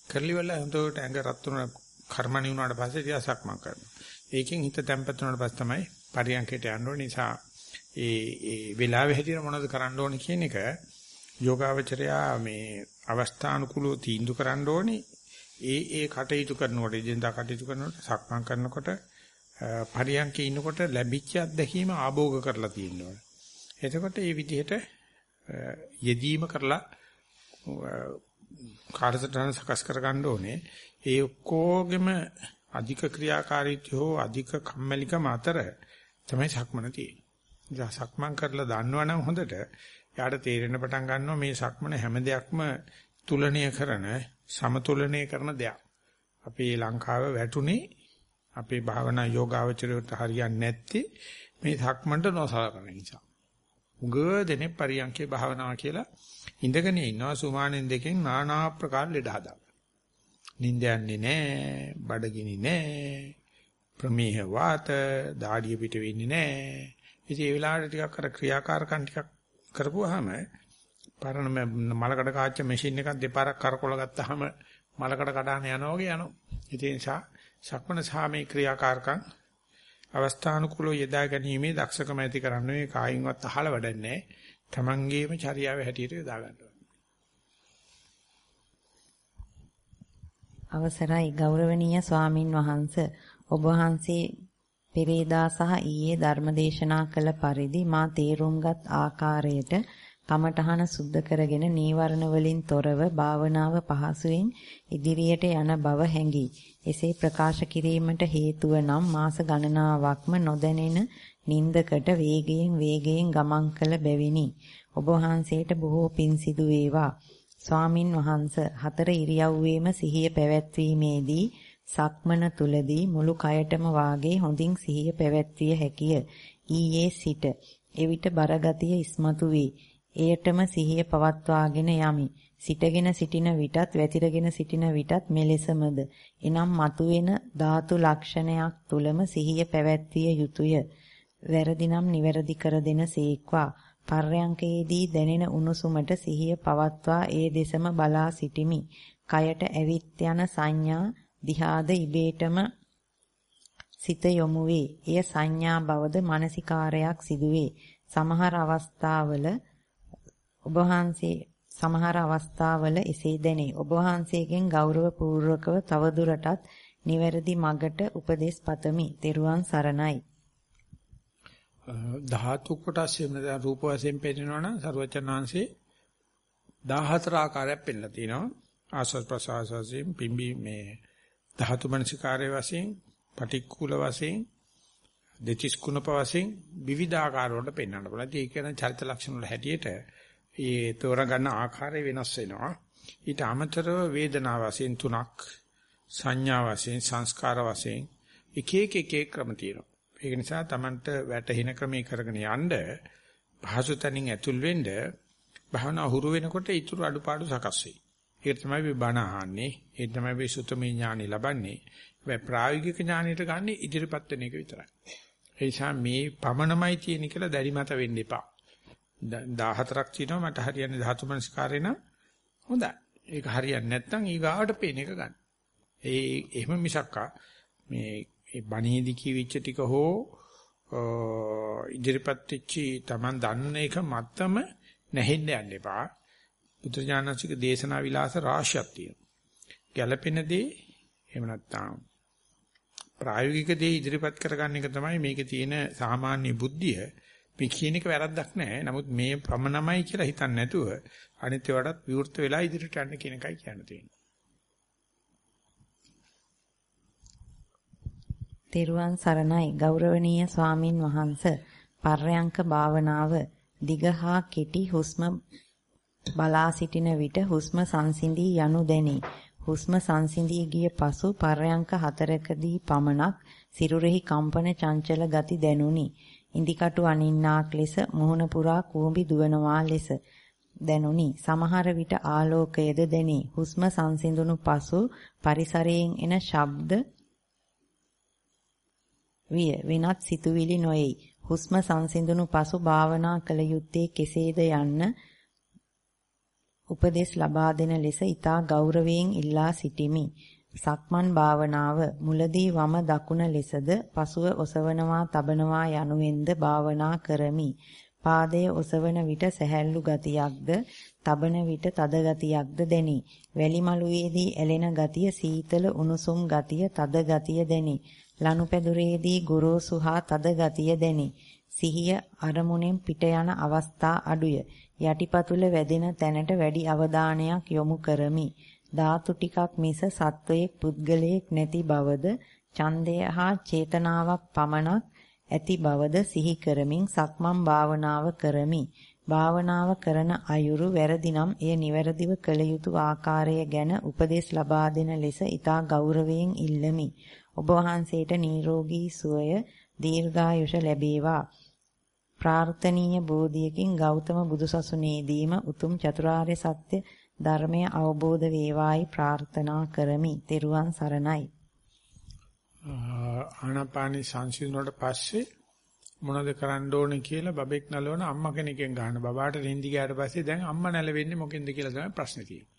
කරලි වෙලා හොඳට ඇඟ රත් වුණා කර්මණි වුණාට පස්සේ ටිකක් සක්මන් කරනවා. ඒකෙන් හිත තැම්පත් වුණාට පස්සේ තමයි පරියන්කයට යන්න ඕනේ නිසා ඒ ඒ වෙලාවෙ හැටියට මොනවද කරන්න ඕනේ කියන එක යෝගාවචරයා මේ අවස්ථානුකූලව තීන්දුව කරන්න ඕනේ. ඒ ඒ කටයුතු කරනකොට ඉදින්දා කටයුතු කරනකොට සක්මන් කරනකොට පරියන්කේ ඉන්නකොට ලැබිච්ච අත්දැකීම ආභෝග කරලා තියෙනවා. එතකොට මේ විදිහට යෙදීම කරලා කාර්යසටහන සකස් කරගන්න ඕනේ. ඒ ඔක්කොගෙම අධික ක්‍රියාකාරීත්වය හෝ අධික කම්මැලිකම අතර තමයි සක්මන තියෙන්නේ. සක්මන් කරලා දන්නවනම් හොඳට යාට තේරෙන්න පටන් ගන්නවා මේ සක්මන හැම දෙයක්ම තුලණය කරන සමතුලනය කරන දෙයක්. අපේ ලංකාව වැටුනේ අපේ භාවනා යෝගාවචරයට හරියන්නේ නැත්තේ මේ සක්මන්ට නොසලකන නිසා. උග දෙනේ පරියන්කේ භාවනාව කියලා ඉඳගෙන ඉන්නවා සුමානෙන් දෙකෙන් নানা ආකාර ලෙඩ හදා. නිින්ද යන්නේ නැහැ, බඩගිනි නැහැ, ප්‍රමේහ වාත, දාඩිය පිට වෙන්නේ නැහැ. ඉතින් ඒ වෙලාවට ටිකක් අර ක්‍රියාකාරකම් ටිකක් කරපුවාම පරණ මලකඩ කාච්ච මැෂින් එකක් දෙපාරක් කරකොල ගත්තාම මලකඩ කඩාන යනවා වගේ යනවා. ඒ නිසා සක්මණ සාමේ ක්‍රියාකාරකම් අවස්ථානුකූලව යදා ගැනීමේ දක්ෂකම ඇති කරන්නේ කායින්වත් අහලා වැඩන්නේ තමන්ගේම චර්යාවේ හැටියට යොදා ගන්නවා. අවසරයි ගෞරවනීය ස්වාමින් වහන්ස ඔබ වහන්සේ පෙරේදා සහ ඊයේ ධර්මදේශනා කළ පරිදි මා තේරුම්ගත් ආකාරයට කමඨහන සුද්ධ කරගෙන නීවරණ වලින් තොරව භාවනාව පහසුවෙන් ඉදිරියට යන බව හැඟි. එසේ ප්‍රකාශ කිරීමට හේතුව නම් මාස ගණනාවක්ම නොදැනෙන නින්දකට වේගයෙන් වේගයෙන් ගමන් කළ බැවිනි. ඔබ වහන්සේට බොහෝ පින් සිදු වේවා. ස්වාමින් වහන්ස හතර ඉරියව්වේම සිහිය පැවැත්වීමේදී සක්මන තුලදී මුළු කයටම වාගේ හොඳින් සිහිය පැවැත්විය හැකිය. ඊයේ සිට එවිට බරගතිය ඉස්මතු වී එයටම සිහිය පවත්වාගෙන යමි. සිටගෙන සිටින විටත් වැතිරගෙන සිටින විටත් මෙලෙසමද. එනම් මතුවෙන ධාතු ලක්ෂණයක් තුලම සිහිය පැවැත්විය යුතුය. වැරදිනම් නිවැරදි කර දෙන සීක්වා. පර්යංකයේදී දැනෙන උණුසුමට සිහිය පවත්වා ඒ දෙසම බලා සිටිමි. කයට ඇවිත් යන සංඥා දිහාද ඉබේටම සිත යොමු වේ. එය සංඥා බවද මානසිකාරයක් සිදුවේ. සමහර අවස්ථාවල ඔබ වහන්සේ සමහර අවස්ථාවල එසේ දැනේ. ඔබ වහන්සේගෙන් ගෞරව පූර්වකව තවදුරටත් නිවැරදි මගට උපදෙස් පතමි. ත්වන් සරණයි. ධාතු කොටස් එහෙම නැත්නම් රූප වශයෙන් පෙන්නනවනම් සරුවචනාංශේ 14 ආකාරයක් පෙන්නලා තිනවා. ආස්වාද ප්‍රසආස වශයෙන් පිම්බි මේ ධාතු මනසිකාරය වශයෙන් පටික්කුල වශයෙන් දෙතිස් කුණප වශයෙන් විවිධ ආකාර වලට පෙන්වන්න පුළුවන්. ඒක කියන චරිත ලක්ෂණ වල හැටියට ඒ තෝරගන්න ආකාරය වෙනස් වෙනවා. ඊට අමතරව වේදනා වශයෙන් තුනක් සංඥා වශයෙන් සංස්කාර වශයෙන් එක එක එක එක ක්‍රම තියෙනවා. ඒක නිසා Tamanට වැටහෙන ක්‍රමී කරගෙන යන්න පහසු තැනින් ඇතුල් වෙන්න භවනා හුරු වෙනකොට ඊටු අඩුපාඩු සකස් වෙයි. ඒක තමයි අපි බණ අහන්නේ. ඒක තමයි අපි සුතමේ ඥානෙ ලබන්නේ. හැබැයි ප්‍රායෝගික ඥානෙට ගන්න ඉදිරිපත් වෙන එක විතරයි. ඒ නිසා මේ පමණමයි තියෙන කියලා දැඩි මත වෙන්න එපා. 14ක් තියෙනවා මට හරියන්නේ ධාතු මනස්කාරේ නම් හොඳයි. ඒක හරියන්නේ නැත්නම් ඊගාවට පේන එක ගන්න. ඒ එහෙම මිසක්කා මේ ඒ බණේදි කිවිච්ච ටික හෝ ඉදිරිපත් වෙච්චි Taman දන්න එක මත්තම නැහෙන්න යන්න එපා. බුදුජානසික දේශනා විලාස රාශියක් තියෙනවා. ගැළපෙන දේ එහෙම නැත්නම් ප්‍රායෝගික දේ ඉදිරිපත් කරගන්න එක තමයි මේකේ තියෙන සාමාන්‍ය බුද්ධිය. මේ කියන එක වැරද්දක් නෑ. නමුත් මේ ප්‍රමණමයි කියලා හිතන්නේ නැතුව අනිත් ඒවාටත් විවෘත වෙලා ඉදිරියට යන්න කියන එකයි කියන්න තියෙන්නේ. තෙරුවන් සරණයි ගෞරවනීය ස්වාමින් වහන්ස පර්යංක භාවනාව දිගහා කෙටි හුස්ම බලා සිටින විට හුස්ම සංසිඳී යනු දැනේ. හුස්ම සංසිඳී ගිය පසු පර්යංක හතරකදී පමණක් සිරුරෙහි කම්පන චංචල ගති දැනුනි. ඉන්දිකටු අනින්නාක් ලෙස මුහුණ පුරා කූඹි දුවනවා ලෙස දැනුනි. සමහර විට ආලෝකයද දැනේ. හුස්ම සංසිඳුණු පසු පරිසරයෙන් එන ශබ්ද විය වෙනත් සිතුවිලි නොයයි. හුස්ම සංසිඳුණු පසු භාවනා කළ යුත්තේ කෙසේද යන්න උපදෙස් ලබා දෙන ලෙස ඊතා ගෞරවයෙන් ඉල්ලා සිටිමි. සක්මන් භාවනාව මුලදී වම දකුණ ලෙසද පසුව ඔසවනවා තබනවා යනුවෙන්ද භාවනා කරමි. පාදයේ ඔසවන විට සැහැල්ලු ගතියක්ද තබන විට තද ගතියක්ද දැනි. වැලි මළුවේදී ඇලෙන ගතිය සීතල උණුසුම් ගතිය තද ගතිය දැනි. ලනුපැදුරේදී ගොරෝසු හා තද ගතිය දැනි. සිහිය අරමුණෙන් පිට යන අවස්ථා අඩුය. යටිපතුල වැදෙන තැනට වැඩි අවධානයක් යොමු කරමි. ධාතු ටිකක් මිස සත්වයේ පුද්ගලයෙක් නැති බවද ඡන්දය හා චේතනාවක් පමණක් ඇති බවද සිහි කරමින් සක්මන් භාවනාව කරමි. භාවනාව කරන අයුරු වැරදිනම් එය නිවැරදිව කළ යුතු ආකාරය ගැන උපදෙස් ලබා දෙන ලෙස ඊට ගෞරවයෙන් ඉල්ලමි. ඔබ වහන්සේට නිරෝගී සුවය දීර්ඝායුෂ ලැබේවා. ප්‍රාර්ථනීය බෝධියකින් ගෞතම බුදුසසුනේදීම උතුම් චතුරාර්ය සත්‍ය ධර්මය අවබෝධ වේවායි ප්‍රාර්ථනා කරමි. ත්වන් සරණයි. ආනාපානි සංසිඳුණාට පස්සේ මොනවද කරන්න ඕනේ කියලා බබෙක් නලවන අම්මා කෙනෙක්ගෙන් ගන්න. බබාට නිින්ද ගියාට පස්සේ දැන් අම්මා නැලවෙන්නේ මොකෙන්ද කියලා තමයි ප්‍රශ්නේ තියෙන්නේ.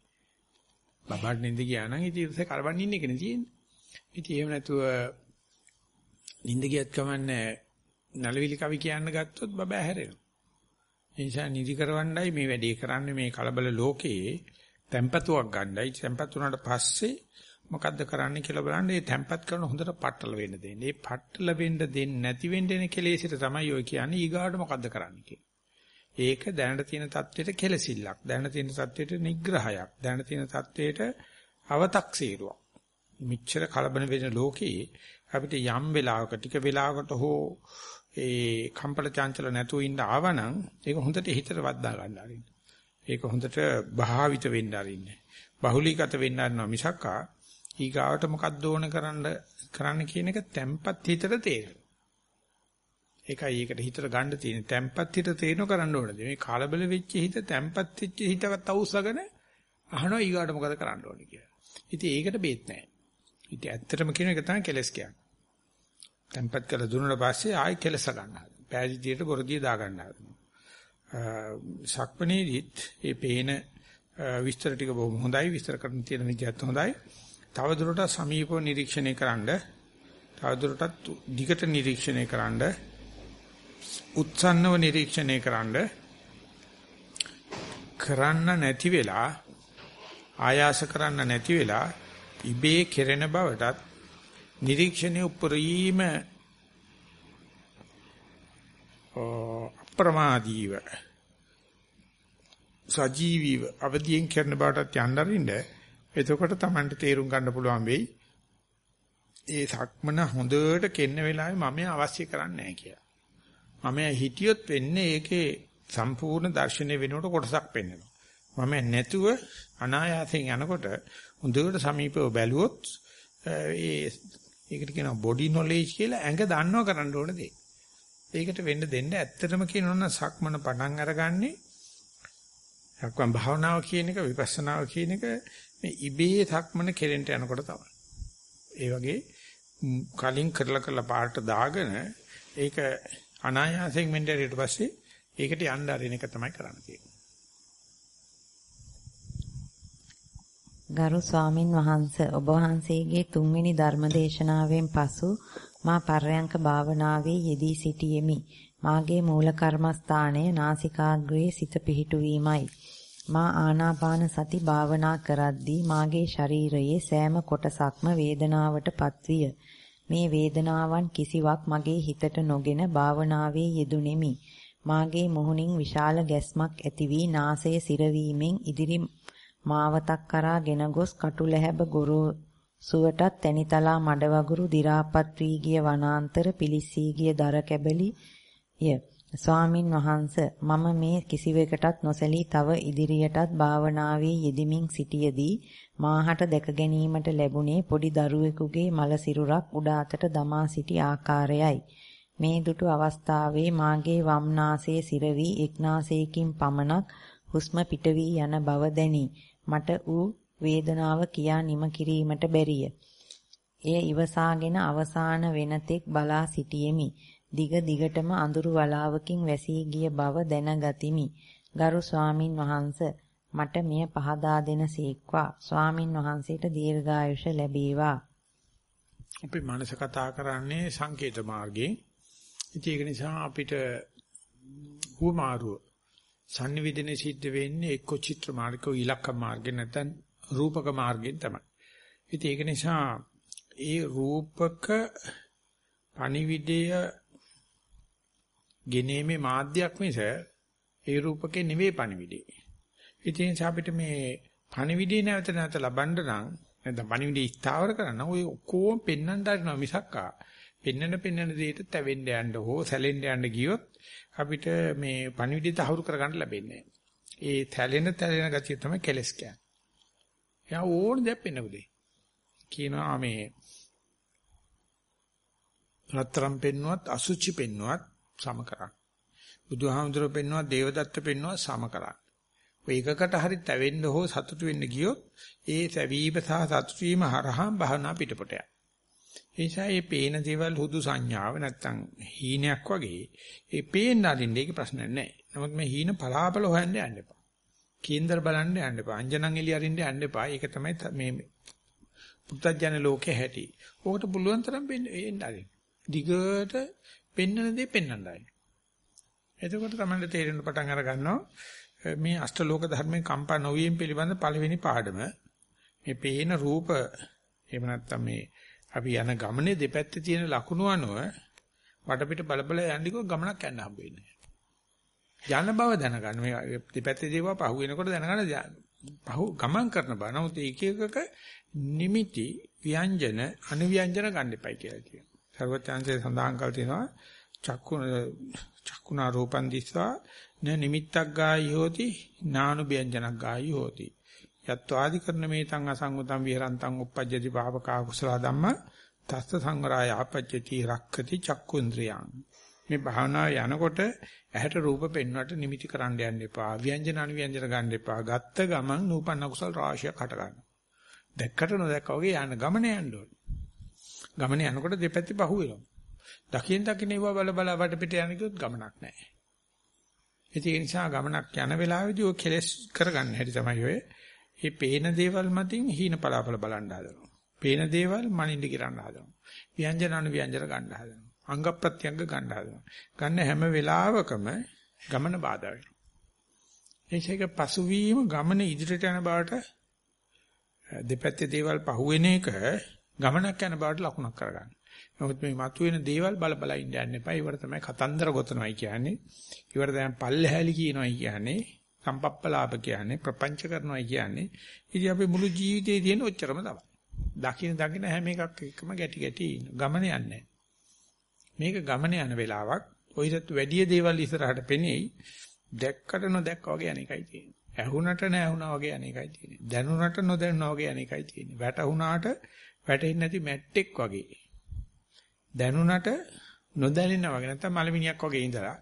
බබාට නිින්ද ගියා නම් ඉතින් ඉතින් කරවන්න ඉන්න එකනේ තියෙන්නේ. ඉතින් එහෙම නැතුව නිින්ද ගියත් කමන්නේ නලවිලි කවි කියන්න ගත්තොත් බබා හැරෙනවා. ඒ නිසා නිදි කරවන්නයි මේ වැඩේ කරන්නේ මේ කලබල ලෝකයේ තැම්පතුවක් ගන්නයි. තැම්පත් වුණාට පස්සේ මොකද්ද කරන්න කියලා බලන්න. ඒ තැම්පත් කරන හොඳට පట్టල වෙන්න දෙන්න. ඒ පట్టල වෙන්න දෙන්නේ නැති වෙන්න එන කෙලෙසිට තමයි ඔය කියන්නේ ඊගාට මොකද්ද කරන්න කියලා. ඒක දැනට තියෙන தത്വෙට කෙලසිල්ලක්. දැනට තියෙන தത്വෙට නිග්‍රහයක්. දැනට තියෙන தത്വෙට අව탁සීරුවක්. මිච්ඡර කලබන වෙන ලෝකයේ අපිට යම් වෙලාවක ටික වෙලාවකට හෝ ඒ කම්පල චංචල නැතුව ඉන්න ආවනම් ඒක හොඳට හිතට වද්දා ගන්න ආරින්න. ඒක හොඳට භාවිත වෙන්න ආරින්න. බහුලීගත වෙන්න ආරනවා මිසක්කා ඊගාවට මොකක්ද ඕන කරන්න කරන්න කියන එක තැම්පත් හිතට තේරෙනවා. ඒකයි ඒකට හිතට ගන්න තියෙන තැම්පත් හිත තේරෙන කරන්න ඕනද මේ කාලබල වෙච්ච හිත තැම්පත් වෙච්ච හිතවත් අවුස්සගෙන අහනවා ඊගාට මොකද කරන්න ඕනේ කියලා. ඉතින් ඒකට බේත් නැහැ. ඉතින් ඇත්තටම කියන එක තමයි කෙලස් කියන්නේ. Tempat කළ දුන්නාට පස්සේ ආයි කෙලස ගන්නවා. පෑදීදියට බොරදිය දා ගන්නවා. සක්මණේදිත් ඒ පේන විස්තර ටික බොහොම හොඳයි විස්තර කරන්න තියෙන විදිහත් හොඳයි. තව දුරටත් සමීපව නිරීක්ෂණය කරන්න තව දුරටත් දිගට නිරීක්ෂණය කරන්න උත්සන්නව නිරීක්ෂණය කරන්න කරන්න නැති වෙලා ආයාස කරන්න නැති වෙලා ඉබේ කෙරෙන බවටත් නිරීක්ෂණයේ උපරිම අප්‍රමාදීව සජීවීව අවදියෙන් කරන බවටත් යන්නරින්ද එතකොට Tamanට තේරුම් ගන්න පුළුවන් වෙයි ඒ සක්මන හොඳට කෙන්න වෙලාවේ මම අවශ්‍ය කරන්නේ නැහැ කියලා. මම හිතියොත් වෙන්නේ ඒකේ සම්පූර්ණ දර්ශනය වෙනකොට කොටසක් පෙන්වනවා. මම නැතුව අනායාසයෙන් යනකොට හොඳට සමීපව බැලුවොත් ඒ ඒකට කියනවා බොඩි නොලෙජ් කියලා ඇඟ දන්නව කරන්න ඕන දේ. ඒකට වෙන්න දෙන්න ඇත්තටම කියනොත් සක්මන පටන් අරගන්නේ සක්මන් භාවනාව කියන එක විපස්සනාව කියන එක මේ ඉබේ සක්මන කෙරෙන්න යනකොට තමයි. ඒ වගේ කලින් කරලා කරලා පාට දාගෙන ඒක අනායාසයෙන් මෙන්න ඊට පස්සේ ඒකට යන්න ආරින එක තමයි කරන්න තියෙන්නේ. ගරු ස්වාමින් වහන්සේ ඔබ වහන්සේගේ තුන්වෙනි ධර්ම දේශනාවෙන් පසු මා පර්යංක භාවනාවේ යෙදී සිටියෙමි. මාගේ මූල කර්මස්ථානය නාසිකාග්‍රයේ සිත පිහිටුවීමයි. මා ආනාපාන සති භාවනා කරද්දී මාගේ ශරීරයේ සෑම කොටසක්ම වේදනාවට පත්විය. මේ වේදනාවන් කිසිවක් මගේ හිතට නොගෙන භාවනාවේ යෙදුණෙමි. මාගේ මුහුණින් විශාල ගැස්මක් ඇති වී නාසය සිරවීමෙන් ඉදිරි මාවතක් කරා ගෙන ගොස් කටු ලැහැබ ගොරෝසුවටත් තැනිතලා මඩ වගුරු දි รา පත් වී ගිය වනාන්තර පිලිස්සී ගිය දර කැබලි ය. ස්වාමින් වහන්ස මම මේ කිසිවෙකටත් නොසැලී තව ඉදිරියටත් භාවනාවේ යෙදමින් සිටියේදී මාහට දැක ගැනීමට ලැබුණේ පොඩි දරුවෙකුගේ මල සිරුරක් උඩ අතට දමා සිටි ආකාරයයි. මේ දුටු අවස්ථාවේ මාගේ වම් නාසයේ සිරවි එක් නාසයකින් පමණක් හුස්ම පිට වී යන බව දැනි. මට ඌ වේදනාව කියා නිම කිරීමට බැරිය. එය ඉවසාගෙන අවසාන වෙනතෙක් බලා සිටියෙමි. දිග දිගටම අඳුරු වලාවකින් වැසී ගිය බව දැනගතිමි. ගරු ස්වාමින් වහන්ස මට මෙය පහදා දෙන සීක්වා ස්වාමින් වහන්සේට දීර්ඝායුෂ ලැබේවා. අපි මනස කතා කරන්නේ සංකේත මාර්ගයෙන්. ඒක නිසා අපිට හුමාරුව sannivedana සිද්ධ වෙන්නේ එක්ක චිත්‍ර මාර්ගෝ ඉලක්ක මාර්ගේ නැත්නම් රූපක මාර්ගයෙන් තමයි. ඉතින් ඒක නිසා ඒ රූපක පණිවිඩය ගෙනීමේ මාධ්‍යයක් මිස ඒ රූපකේ නෙවෙයි පණිවිඩේ. ඉතින් අපිට මේ පණිවිඩේ නැවත නැවත ලබන්න නම් නැත්නම් පණිවිඩේ ස්ථාවර කරන්න ඔය ඔක්කොම පෙන්වන්න දරනවා මිසක්කා පෙන්නන පෙන්නන දෙයට තැවෙන්න යන්න හෝ සැලෙන්න යන්න ගියොත් අපිට මේ පණිවිඩය තහවුරු කරගන්න ලැබෙන්නේ ඒ තැලෙන තැලෙන ගතිය තමයි කෙලස් කියන්නේ. යා ඕන දෙයක් පෙන්නමුදේ. කියනවා මේ රත්තරම් පෙන්නුවත් අසුචි පෙන්නුවත් සම කරන්න. බුදුහාමුදුරුව පෙන්නුවත් දේවදත්ත පෙන්නුවත් සම කරන්න. ඔය එකකට හරි තැවෙන්න හෝ සතුටු වෙන්න ගියොත් ඒ තැවීම සහ සතුටු වීම හරහා භවනා පිටපොට යනවා. ඒ නිසා මේ පේන දේවල් හුදු සංඥාව නැත්තම් හීනයක් වගේ ඒ පේන්න අරින්න ඒක ප්‍රශ්නයක් නැහැ. නමුත් මේ හීන පලාපල හොයන්න යන්න එපා. කේන්දර බලන්න යන්න එපා. අංජනන් එළිය අරින්න යන්න එපා. ඒක තමයි මේ පුත්තජන ලෝකේ හැටි. ඕකට පුළුවන් තරම් එන්න අරින්න. දිගට පෙන්නන දේ පෙන්නන්නයි. එතකොට තමයි තේරෙන්න පටන් අර ගන්නවා මේ අෂ්ටලෝක ධර්මයේ කම්පා නොවීම පිළිබඳ පළවෙනි පාඩම. මේ පේන රූප එහෙම නැත්නම් මේ අපි යන ගමනේ දෙපැත්තේ තියෙන ලකුණු අනුව වටපිට බලබල යන්නේකෝ ගමනක් යන්න හම්බ වෙන්නේ. යන බව දැනගන්න මේ දෙපැත්තේ දේවා පහු වෙනකොට දැනගන්න පහු ගමන් කරන බව. නමුත් එක එකක නිමිති ව්‍යංජන අනුව්‍යංජන ගන්න එපයි කියලා කියනවා. සර්වචාන්සේ සඳහන් කළ තියෙනවා චක්කු චක්කුණා රූපන් දිස්සා න නිමිත්තක් ගායි හෝති නානු ව්‍යංජනක් ගායි හෝති. යත්වාදි කරන මේ තං අසංගතං විහරන්තං uppajjati පාපකා කුසල ධම්ම තස්ස සංවරාය ආපජ්ජති රක්ඛති චක්කුන්ද්‍රියං මේ භාවනාව යනකොට ඇහැට රූප පෙන්වන්නට නිමිති කරන්න යන්න එපා. ව්‍යංජන අනුව්‍යංජන ගන්න එපා. ගත්ත ගමන් නූපන්න කුසල රාශියක් හට ගන්නවා. දැක්කට නොදැක්කා වගේ යන ගමන යන්න ඕනේ. ගමන යනකොට දෙපැත්තේ පහු වෙනවා. දකින් දකින් ඒවා බල බල වටපිට යන කිව්වොත් ගමනක් නැහැ. ඒ නිසා ගමනක් යන වෙලාවේදී ඔය කෙලස් කරගන්න හැටි තමයි ඔය. මේ පේන දේවල් මතින් හීන පලාපල බලන්න හදනවා. පේන දේවල් මනින්න කිරන්න හදනවා. ව්‍යංජන අනුව්‍යංජන ගන්න හදනවා. අංග ප්‍රත්‍යංග ගන්න හදනවා. ගන්න හැම වෙලාවකම ගමන බාධා වෙනවා. ඒකේක පසුවීම ගමන ඉදිරියට යන බවට දෙපැත්තේ දේවල් පහුවෙන එක ගමනක් යන බවට ලකුණක් කරගන්න. නමුත් මේ මතුවෙන දේවල් බල බල ඉන්න යන්න එපා. ඒවට තමයි කතන්දර ගොතනවායි කියන්නේ. ඒවට තමයි පල්ලහැලි කියනවායි කියන්නේ. සම්පප්පලාප කියන්නේ ප්‍රපංච කරනවායි කියන්නේ. ඉතින් අපි මුළු ජීවිතේ තියෙන ඔච්චරම තමයි. දකින්න දකින්න හැම එකක් එකම ගැටි ගැටි ඉන්න. ගමන යන්නේ මේක ගමන යන වෙලාවක් ඔයිසත් වැඩි දේවල් ඉස්සරහට පෙනෙයි. දැක්කට නොදැක්කා වගේ අනේකයි තියෙන්නේ. ඇහුණට නැහුණා වගේ අනේකයි තියෙන්නේ. දැනුණට නොදැනුණා වගේ අනේකයි තියෙන්නේ. වැටුණාට වැටෙන්නේ නැති මැට්ටෙක් වගේ. දැනුණට නොදැනෙනා වගේ නැත්නම් මලමිනියක් වගේ ඉඳලා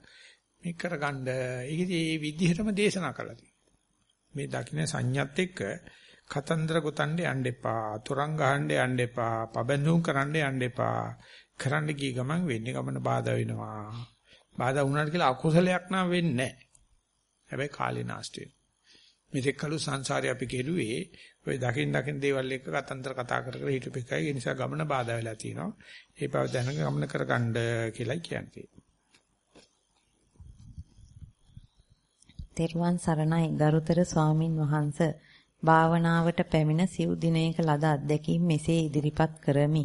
මේක කරගන්න. ඒකදී මේ විදිහටම දේශනා කළා තියෙනවා. මේ දකින්න සංඥත් එක්ක කතන්දර ගොතන්න යන්න එපා. තොරන් ගහන්න යන්න එපා. පබඳුම් කරන්න යන්න එපා. කරන්න ගිය ගමන් වෙන්නේ ගමන බාධා වෙනවා. බාධා වුණාට කියලා අකුසලයක් නම් වෙන්නේ නැහැ. හැබැයි කාලේ නාස්ති වෙනවා. මෙතෙක් කළු සංසාරේ අපි කෙරුවේ ඔය දකින් දකින් දේවල් එක්ක කතන්දර කතා කර කර හිටපු එකයි. ඒ නිසා ගමන බාධා වෙලා තියෙනවා. ඒ බව දැනග ගමන කරගන්න කියලායි කියන්නේ. තෙරුවන් සරණයි ගරුතර ස්වාමින් වහන්සේ භාවනාවට පැමිණ සිව් දිනයක ලද අත්දැකීම් මෙසේ ඉදිරිපත් කරමි.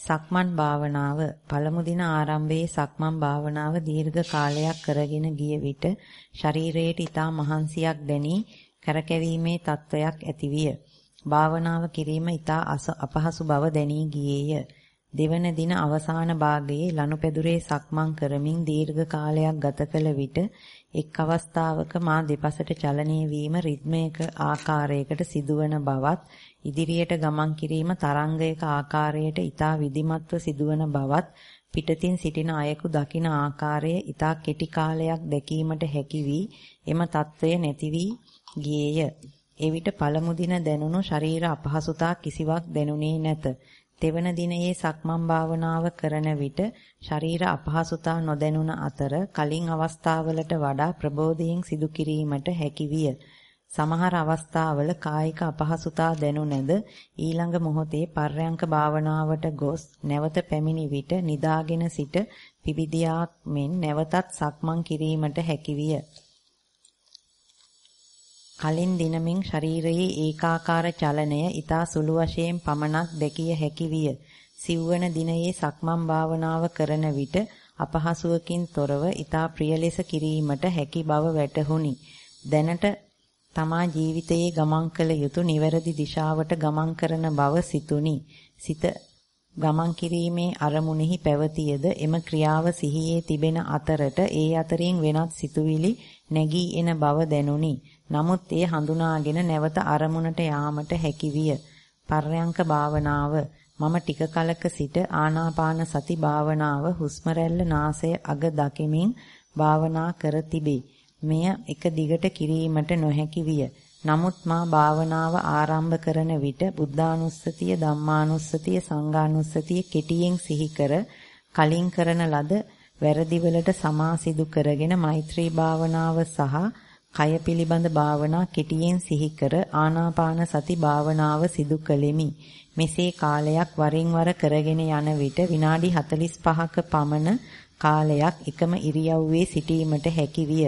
සක්මන් භාවනාව පළමු දින ආරම්භයේ සක්මන් භාවනාව දීර්ඝ කාලයක් කරගෙන ගිය විට ශරීරයට ඊතා මහන්සියක් දැනි කරකැවීමේ තත්වයක් ඇතිවිය. භාවනාව කිරීම ඊතා අපහසු බව දැනී ගියේය. දෙවන දින අවසාන භාගයේ ලනුපැදුරේ සක්මන් කරමින් දීර්ඝ කාලයක් ගත කළ විට එක් අවස්ථාවක මා දෙපසට චලනය වීම රිද්මයක ආකාරයකට සිදුවන බවත් ඉදිරියට ගමන් කිරීම තරංගයක ආකාරයට ඊතා විධිමත්ව සිදුවන බවත් පිටතින් සිටින අයෙකු දකින ආකාරය ඊතා කෙටි කාලයක් දැකීමට හැකි වී එම తත්වය නැති වී ගියේය. එවිට පළමු දින දැනුණු ශරීර අපහසුතා කිසිවක් දැනුනේ නැත. තෙවන දිනයේ සක්මන් භාවනාව කරන විට ශරීර අපහසුතා නොදැනුණ අතර කලින් අවස්ථාවලට වඩා ප්‍රබෝධයෙන් සිදු කිරීමට හැකි විය. සමහර අවස්ථාවල කායික අපහසුතා දැනුණද ඊළඟ මොහොතේ පර්යංක භාවනාවට ගොස් නැවත පැමිණි විට නිදාගෙන සිට පිබිදියාක් මෙන් නැවතත් සක්මන් කිරීමට හැකි විය. කලින් දිනමින් ශරීරයේ ඒකාකාර චලනය ඊතා සුළු වශයෙන් පමණක් දැකිය හැකි විය. සිව්වන දිනයේ සක්මන් භාවනාව කරන විට අපහසුවකින් තොරව ඊතා ප්‍රිය ලෙස කිරීමට හැකි බව වැටහුණි. දැනට තමා ජීවිතයේ ගමන් කළ යුතු නිවැරදි දිශාවට ගමන් කරන බව සිතුනි. සිත ගමන් කිරීමේ අරමුණෙහි පැවතියද එම ක්‍රියාව සිහියේ තිබෙන අතරට ඒ අතරින් වෙනත් සිතුවිලි නැගී එන බව දැනුනි. නමුත් ඒ හඳුනාගෙන නැවත අරමුණට යාමට හැකි විය. පර්යංක භාවනාව මම ටික කලක සිට ආනාපාන සති භාවනාව හුස්ම රැල්ල නාසය අග දකිමින් භාවනා කර තිබේ. මෙය එක දිගට කිරීමට නොහැකි විය. නමුත් මා භාවනාව ආරම්භ කරන විට බුද්ධානුස්සතිය ධම්මානුස්සතිය සංඝානුස්සතිය කෙටියෙන් සිහි කර කලින් කරන ලද වැරදිවලට සමාසිදු කරගෙන මෛත්‍රී භාවනාව සහ කය පිළිබඳ භාවනා කෙටියෙන් සිහි කර ආනාපාන සති භාවනාව සිදු කළෙමි. මෙසේ කාලයක් වරින් වර කරගෙන යන විට විනාඩි 45ක පමණ කාලයක් එකම ඉරියව්වේ සිටීමට හැකි විය.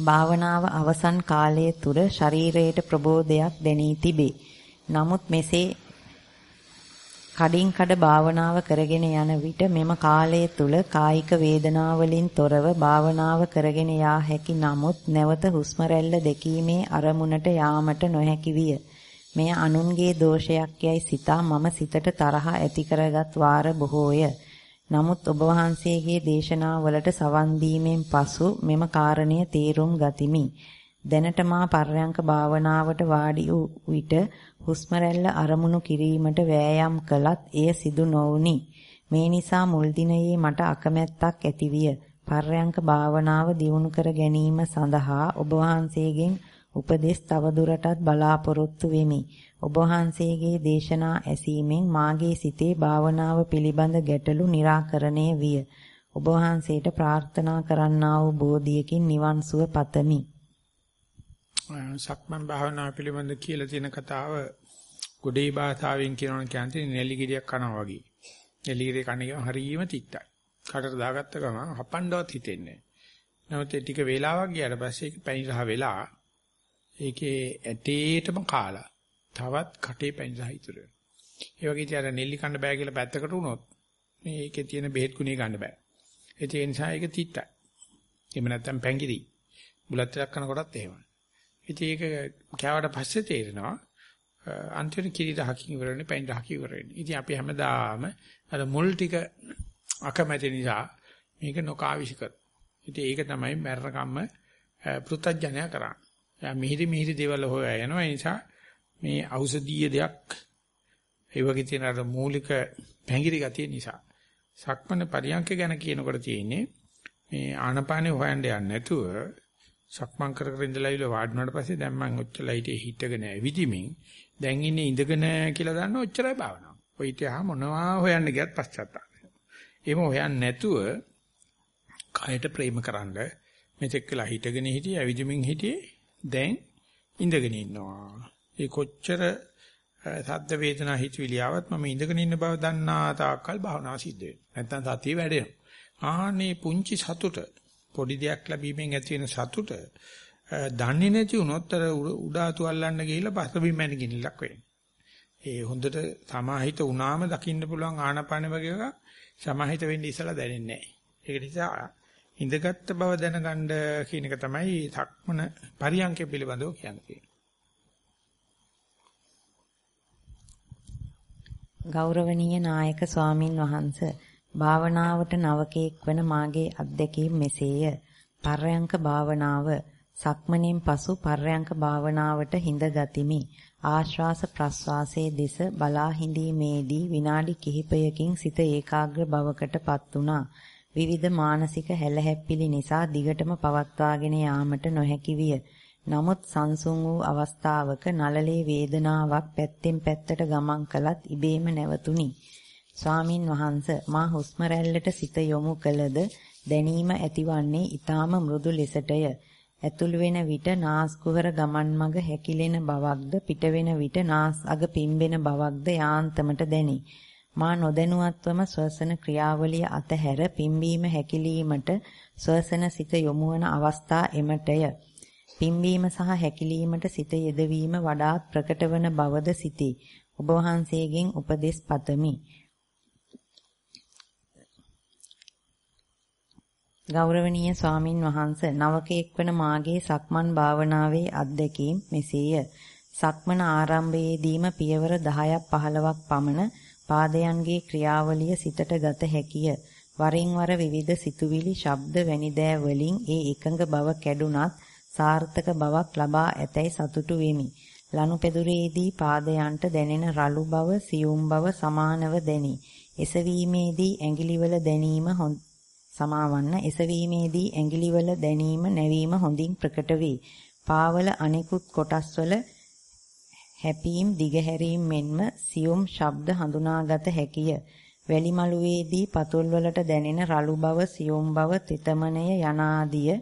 භාවනාව අවසන් කාලය තුර ශරීරයට ප්‍රබෝධයක් දැනී තිබේ. නමුත් මෙසේ කඩින් කඩ භාවනාව කරගෙන යන විට මෙම කාලය තුල කායික වේදනාවලින් තොරව භාවනාව කරගෙන යා හැකි නමුත් නැවත හුස්ම රැල්ල දෙකීමේ අරමුණට යාමට නොහැකි විය. මෙය අනුන්ගේ දෝෂයක් යයි සිතා මම සිතට තරහ ඇති කරගත් වාර බොහෝය. නමුත් ඔබ වහන්සේගේ දේශනාවලට සවන් දීමෙන් පසු මෙම කාරණය තේරුම් ගතිමි. දැනට මා පර්යංක භාවනාවට වාඩි වූ විට හුස්ම රැල්ල අරමුණු කිරීමට වෑයම් කළත් එය සිදු නොවුනි. මේ නිසා මුල් දිනයේ මට අකමැත්තක් ඇතිවිය. පර්යංක භාවනාව දියුණු කර ගැනීම සඳහා ඔබ වහන්සේගෙන් උපදෙස් තවදුරටත් බලාපොරොත්තු වෙමි. ඔබ වහන්සේගේ දේශනා ඇසීමෙන් මාගේ සිතේ භාවනාව පිළිබඳ ගැටලු निराකරණය විය. ඔබ වහන්සේට ප්‍රාර්ථනා කරන්නා වූ බෝධියකින් නිවන් සුව පතමි. සක්මන් භාවනාව පිළිබඳ කියලා තියෙන කතාව ගොඩේ භාෂාවෙන් කියනවා කියන්නේ නෙල්ලිගිරියක් කනවා වගේ. නෙල්ලිගිරිය කන එක හරියම තිත්තයි. කටට දාගත්ත ගමන් හපන්නවත් හිතෙන්නේ නැහැ. නමුත් ඒ ටික වේලාවක් ගියාට පස්සේ ඒක පැණි රහ වෙලා ඒකේ ඇටේටම කාලා තවත් කටේ පැණි රහ ඉතුරු වෙනවා. ඒ වගේ ඉතින් අර නෙල්ලි කන්න බෑ කියලා පැත්තකට වුණොත් මේකේ තියෙන බෙහෙත් ගුණේ ගන්න බෑ. ඒ නිසා ඒක තිත්තයි. එහෙම නැත්නම් පැංගිරි. බුලත් ටිකක් කනකොටත් එහෙමයි. ඉතින් ඒක කෑවට පස්සේ තේරෙනවා අන්තිමට කිරි රහකින් ඉවර වෙන්නේ පැන් රහකින් ඉවර වෙන්නේ. ඉතින් අපි හැමදාම අර මුල් ටික අකමැති නිසා මේක නොකාවිශ කර. ඉතින් ඒක තමයි මරණ කම්ම පෘතජ්ජනය කරන්නේ. යා මිහිරි මිහිරි දේවල් හොයා යනවා. ඒ නිසා මේ ඖෂධීය දෙයක් ඒ වගේ තියෙන අර මූලික පැංගිරි ගතිය නිසා. සක්මණ පරියන්ක ගැන කියනකොට තියෙන්නේ මේ ආනපානේ හොයන්න යන්නේ නැතුව සක්මන් කර කර ඉඳලා ඉල වාඩිනාට පස්සේ දැන් මම ඔච්චරලා හිටේ හිටගෙන ඇවිදිමින් දැන් ඉන්නේ ඉඳගෙන කියලා දන්න ඔච්චරයි භාවනාව. ඔය ඉතියා මොනවා හොයන්න ගියත් පශ්චාත්තාප වෙනවා. එහෙම හොයන්නේ නැතුව කයට ප්‍රේමකරනද මෙතෙක් කියලා හිටගෙන හිටියේ ඇවිදිමින් හිටියේ දැන් ඉඳගෙන ඉන්නවා. ඒ කොච්චර සද්ද වේදනා හිතවිලි ආවත් මම ඉඳගෙන ඉන්න බව දන්නා තාක්කල් භාවනාව සිද්ධ වෙනවා. නැත්තම් සතිය වැඩෙනවා. ආනේ පුංචි සතුට පොඩි දෙයක් ලැබීමෙන් ඇති වෙන සතුට දන්නේ නැති වුණොත් අර උඩාතු අල්ලන්න ගිහිල්ලා පස්සබිම් මැන ගිනිලක් වෙන්නේ. ඒ හොඳට සමාහිත වුණාම දකින්න පුළුවන් ආනපාන වගේ එකක් සමාහිත වෙන්න ඉස්සලා දැනෙන්නේ නැහැ. ඒක නිසා ඉඳගත් බව දැනගන්න කියන එක තමයි සක්මන පරියන්කේ පිළිබඳව කියන්නේ. ගෞරවනීය නායක ස්වාමින් වහන්සේ භාවනාවට නවකෙක් වන මාගේ අත්දැකීම් මෙසේය. පර්යංක භාවනාව සක්මණෙන් පසු පර්යංක භාවනාවට හිඳ ගතිමි. ආශ්වාස ප්‍රශ්වාසයේ දෙස බලා හිඳීමේදී විනාඩි කිහිපයකින් සිත ඒකාග්‍ර බවකටපත් වුණා. විවිධ මානසික හැලහැප්පිලි නිසා දිගටම පවත්වාගෙන යාමට නොහැකි විය. නමුත් සංසුන් වූ අවස්ථාවක නළලේ වේදනාවක් පැත්තෙන් පැත්තට ගමන් කළත් ඉබේම නැවතුණි. ස්වාමින් වහන්ස මා හුස්ම රැල්ලට සිත යොමු කළද දැනීම ඇතිවන්නේ ඊටාම මෘදු ලෙසටය. ඇතුල් වෙන විට නාස් කුහර ගමන් මඟ හැකිලෙන බවක්ද පිට වෙන විට නාස් අග පිම්බෙන බවක්ද යාන්තමට දැනේ. මා නොදැනුවත්වම ශ්වසන ක්‍රියාවලිය අතහැර පිම්බීම හැකිලීමට ශ්වසන සිත යොමු වන අවස්ථා එමටය. පිම්බීම සහ හැකිලීමට සිත යෙදවීම වඩාත් ප්‍රකට වන බවද සිතේ. ඔබ වහන්සේගෙන් උපදෙස් පතමි. ගෞරවනීය ස්වාමින් වහන්ස නවකයෙක් වන මාගේ සක්මන් භාවනාවේ අත්දැකීම් මෙසේය. සක්මන ආරම්භයේදීම පියවර 10ක් 15ක් පමණ පාදයන්ගේ ක්‍රියාවලිය සිතට ගත හැකිය. වරින් වර විවිධ සිතුවිලි, ශබ්ද වැනි දෑ වලින් ඒ එකඟ බව කැඩුනත් සාර්ථක බවක් ලබා ඇතැයි සතුටු වෙමි. ලනුපෙදුරේදී පාදයන්ට දැනෙන රළු බව, සියුම් බව සමානව දැනේ. එසවීමේදී ඇඟිලිවල දැනීම සමාවන්න එසවීමේදී ඇඟිලිවල දැනීම නැවීම හොඳින් ප්‍රකට වේ. පාවල අනෙකුත් කොටස්වල හැපීම් දිගහැරීම් මෙන්ම සියුම් ශබ්ද හඳුනාගත හැකිය. වැලි මළුවේදී පතුල් වලට දැනෙන රළු බව, සියුම් බව, තෙතමනය යනාදිය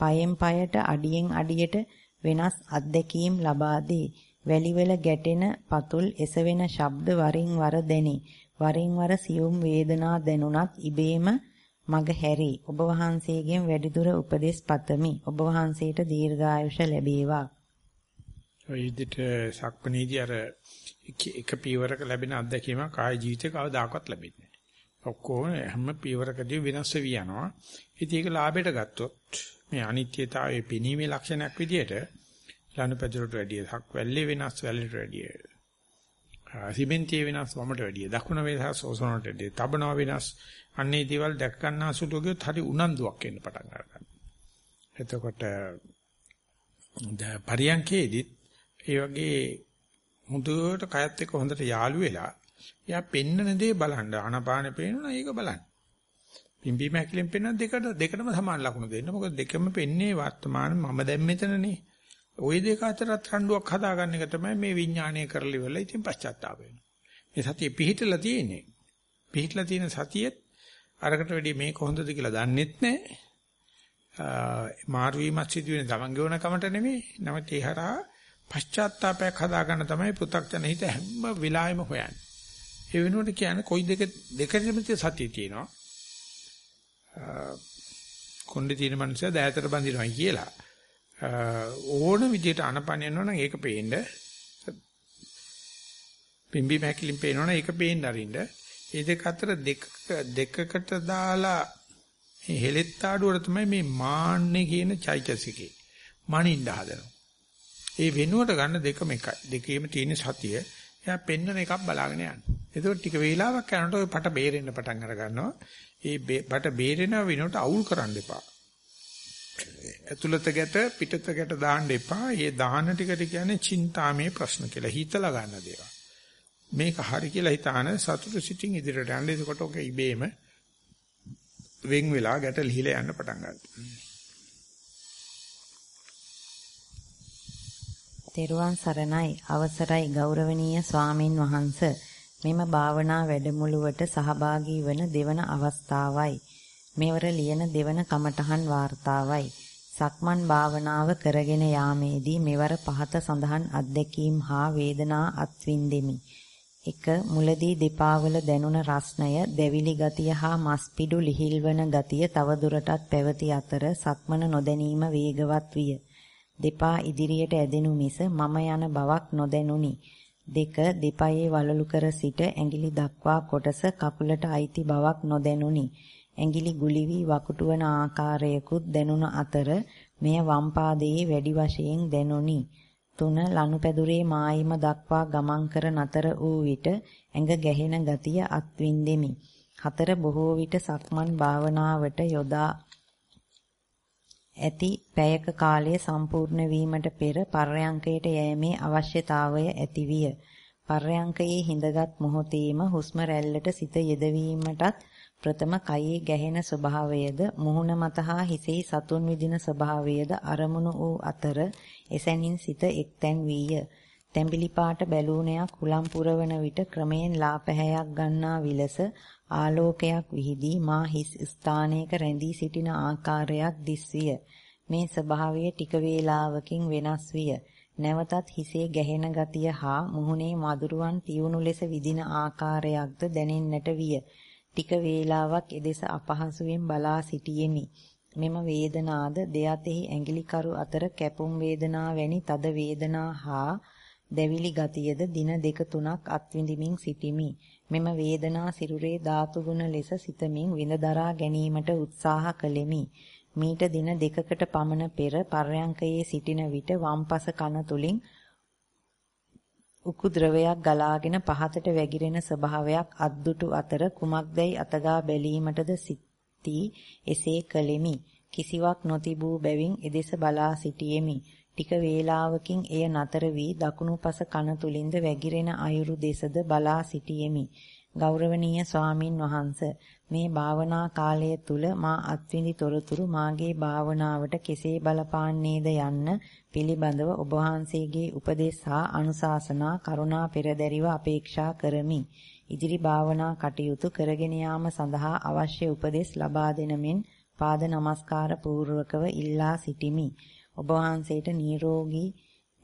පයෙන් පයට අඩියෙන් අඩියට වෙනස් අත්දැකීම් ලබා දේ. වැලිවල ගැටෙන පතුල් එසවෙන ශබ්ද වරින් වර දැනේ. වරින් වර සියුම් වේදනා දැනුණත් ඉබේම මග හැරී ඔබ වහන්සේගෙන් වැඩිදුර උපදෙස් පතමි. ඔබ වහන්සේට දීර්ඝායුෂ ලැබේවා. ඔය විදිහට සක්මණේදී අර එක පියවරක ලැබෙන අත්දැකීම කාය ජීවිතේ කවදාකවත් ලැබෙන්නේ නැහැ. ඔක්කොම හැම පියවරකදී වෙනස් වෙවි යනවා. ඉතින් ඒක ලාභයට ගත්තොත් මේ අනිත්‍යතාවයේ පෙනීමේ ලක්ෂණයක් විදිහට ලනුපැදුරට වැඩිය හක් වැල්ලේ වෙනස් වැල්ලට වැඩිය සිමෙන්තිය වෙනස් වමට වැඩිය දකුණ වෙනස් ඔසවනට වැඩිය තබනවා වෙනස් අන්නේ දේවල් දැක ගන්න අසුළු ගියොත් හරි උනන්දුවක් එන්න පටන් ගන්නවා. එතකොට පරියන්කේදිත් ඒ වගේ හොඳට කයත් එක්ක හොඳට යාළු වෙලා එයා පෙන්නන දේ බලන්න. ආනාපාන පේනවා ඒක බලන්න. පිම්බීම හැකිලෙන් පෙන්නන දෙකට දෙකටම සමාන ලකුණු දෙන්න. මොකද දෙකම පෙන්නේ වර්තමාන මම දැන් මෙතනනේ. ওই දෙක අතරත් රණ්ඩුවක් හදාගන්න එක තමයි මේ විඥානය කරලි වෙලා ඉතින් පශ්චාත්තාප වෙනවා. මේ සතිය පිහිටලා තියෙන්නේ. පිහිටලා තියෙන සතියෙත් අරකට වැඩිය මේක හොඳද කියලා දන්නෙත් නැහැ. මාරු වීමක් සිදු වෙන තමන්ගේ ඕන කමට නෙමෙයි. නමුත් ඒ හරහා පශ්චාත්තාපයක් හදාගන්න තමයි පෘථග්ජන හිත හැම වෙලාවෙම හොයන්නේ. ඒ වෙනුවට කියන්නේ කොයි දෙක දෙකෙම සතිය තියෙනවා. කොණ්ඩේ තියෙන මනුස්සයා දෑතට බඳිනවා කියලා. ඕන විදිහට අනපන යනවනම් ඒක පේන්න. පිම්බි මහැකිලින් පේනවනම් ඒක පේන්න අරින්න. ඒ දෙක අතර දෙක දෙකකට දාලා මේ හෙලෙත්තාඩුවර තමයි මේ මාන්නේ කියන චෛතසිකේ. මනින්න හදනවා. ඒ වෙනුවට ගන්න දෙකම එකයි. දෙකේම තියෙන සතිය. එයා පෙන්නන එකක් බලාගෙන යන්න. එතකොට ටික වේලාවක් යනකොට ඔය පට බේරෙන්න පටන් අර ගන්නවා. ඒ පට බේරෙනව වෙනුවට අවුල් කරන්න එපා. ඇතුළත ගැට පිටත ගැට දාන්න එපා. ඒ දාන ටිකට කියන්නේ චින්තාමේ ප්‍රශ්න කියලා. හිතලා ගන්න දේවල්. මේක හරි කියලා හිතාන සතුට සිතින් ඉදිරියට යන්න. එතකොට ඔක ඉබේම වෙන් වෙලා ගැට ලිහිලා යන්න පටන් ගන්නවා. තෙරුවන් සරණයි අවසරයි ගෞරවනීය ස්වාමින් වහන්ස මෙම භාවනා වැඩමුළුවට සහභාගී වන දෙවන අවස්ථාවයි මෙවර ලියන දෙවන කමඨහන් වார்த்தාවයි සක්මන් භාවනාව කරගෙන යාමේදී මෙවර පහත සඳහන් අත්දැකීම් හා වේදනා අත්විඳෙමි. එක මුලදී දෙපා වල දැනුණ රස්ණය, දැවිලි ගතිය හා මස්පිඩු ලිහිල්වන ගතිය තවදුරටත් පැවති අතර සක්මන නොදැනීම වේගවත් විය. දෙපා ඉදිරියට ඇදෙනු මිස මම යන බවක් නොදැනුනි. දෙක දෙපයේ වලලු කර සිට ඇඟිලි දක්වා කොටස කකුලට අයිති බවක් නොදැනුනි. ඇඟිලි ගුලි වී වකුටුවන ආකාරයකුත් දැනුණ අතර මෙය වම් පාදයේ වැඩි වශයෙන් දැනුනි. තුන ලනුපැදුරේ මායිම දක්වා ගමන් කර නතර වූ විට ඇඟ ගැහෙන ගතිය අත්විඳෙමි. හතර බොහෝ විට සක්මන් භාවනාවට යොදා ඇති පැයක කාලය සම්පූර්ණ වීමට පෙර පර්යංකයට යෑමේ අවශ්‍යතාවය ඇතිවිය. පර්යංකයේ හිඳගත් මොහොතේම හුස්ම රැල්ලට සිත යෙදවීමටත් ප්‍රථම කයේ ගැහෙන ස්වභාවයද මුහුණ මත හා හිසෙහි සතුන් විදින ස්වභාවයද අරමුණු වූ අතර එසැනින් සිත එක්තැන් වීය. තැඹිලි පාට බැලූනයක් හුලම් පුරවන විට ක්‍රමයෙන් ලාපැහැයක් ගන්නා විලස ආලෝකයක් විහිදී මා හිස් ස්ථානයක රැඳී සිටින ආකාරයක් දිස්විය. මේ ස්වභාවය ටික වේලාවකින් වෙනස් විය. නැවතත් හිසේ ගැහෙන ගතිය හා මුහුණේ මදුරුවන් තියුණු ලෙස විදින ආකාරයක්ද දැනෙන්නට විය. ටික වේලාවක් එදෙස අපහසුවෙන් බලා සිටියෙමි. මෙම වේදනාද දෙයතෙහි ඇඟිලි කරු අතර කැපුම් වේදනා වැනි තද වේදනා හා දැවිලි ගතියද දින දෙක තුනක් අත්විඳිමින් සිටිමි. මෙම වේදනා සිරුරේ ධාතු ගුණ ලෙස සිතමින් විඳදරා ගැනීමට උත්සාහ කළෙමි. මීට දින දෙකකට පමණ පෙර පර්යංකයේ සිටින විට වම්පස කන තුලින් උකු ද්‍රවයක් ගලාගෙන පහතට වැగిරෙන ස්වභාවයක් අද්දුටු අතර කුමක්දයි අතගා බැලීමටද සිටී එසේ කළෙමි. කිසිවක් නොතිබූ බැවින් එදෙස බලා සිටියෙමි. ටික වේලාවකින් එය නතර වී දකුණුපස කන තුලින්ද වැగిරෙන අයුරු දෙසද බලා සිටියෙමි. ගෞරවනීය ස්වාමින් වහන්ස මේ භාවනා කාලය තුල මා අත්විඳි තොරතුරු මාගේ භාවනාවට කෙසේ බලපාන්නේද යන්න පිළිබඳව ඔබ වහන්සේගේ උපදෙස් හා අනුශාසනා කරුණා පෙරදැරිව අපේක්ෂා කරමි. ඉදිරි භාවනා කටයුතු කරගෙන යාම සඳහා අවශ්‍ය උපදෙස් ලබා දෙන මෙන් පාද නමස්කාර පූර්වකව ඉල්ලා සිටිමි. ඔබ වහන්සේට නිරෝගී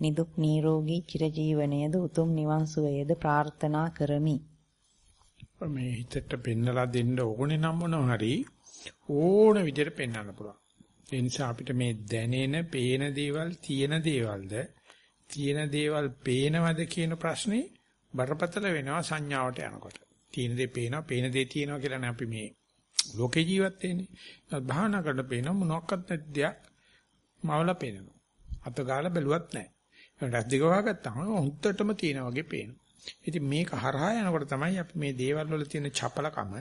නිදුක් නිරෝගී චිරජීවනයේද උතුම් නිවන් සුවයේද ප්‍රාර්ථනා කරමි. මේ හිතට පෙන්නලා දෙන්න ඕනේ නම් මොනවා හරි ඕන විදිහට පෙන්වන්න පුළුවන්. ඒ නිසා අපිට මේ දැනෙන, පේන දේවල්, තියෙන දේවල්ද, තියෙන දේවල් පේනවද කියන ප්‍රශ්නේ බරපතල වෙනවා සංඥාවට යනකොට. තියෙන දේ පේනවා, පේන දේ තියෙනවා කියලානේ අපි මේ ලෝකේ ජීවත් වෙන්නේ. භාවනා කරලා පේන මොනක්වත් නැති දෙයක් මවලා පේනවා. අත ගාලා බැලුවත් නැහැ. රැස් දිග වහගත්තාම හුත්තටම තියෙන වගේ පේනවා. ඉතින් මේක හරහා යනකොට තමයි අපි මේ දේවල් වල තියෙන චපලකම,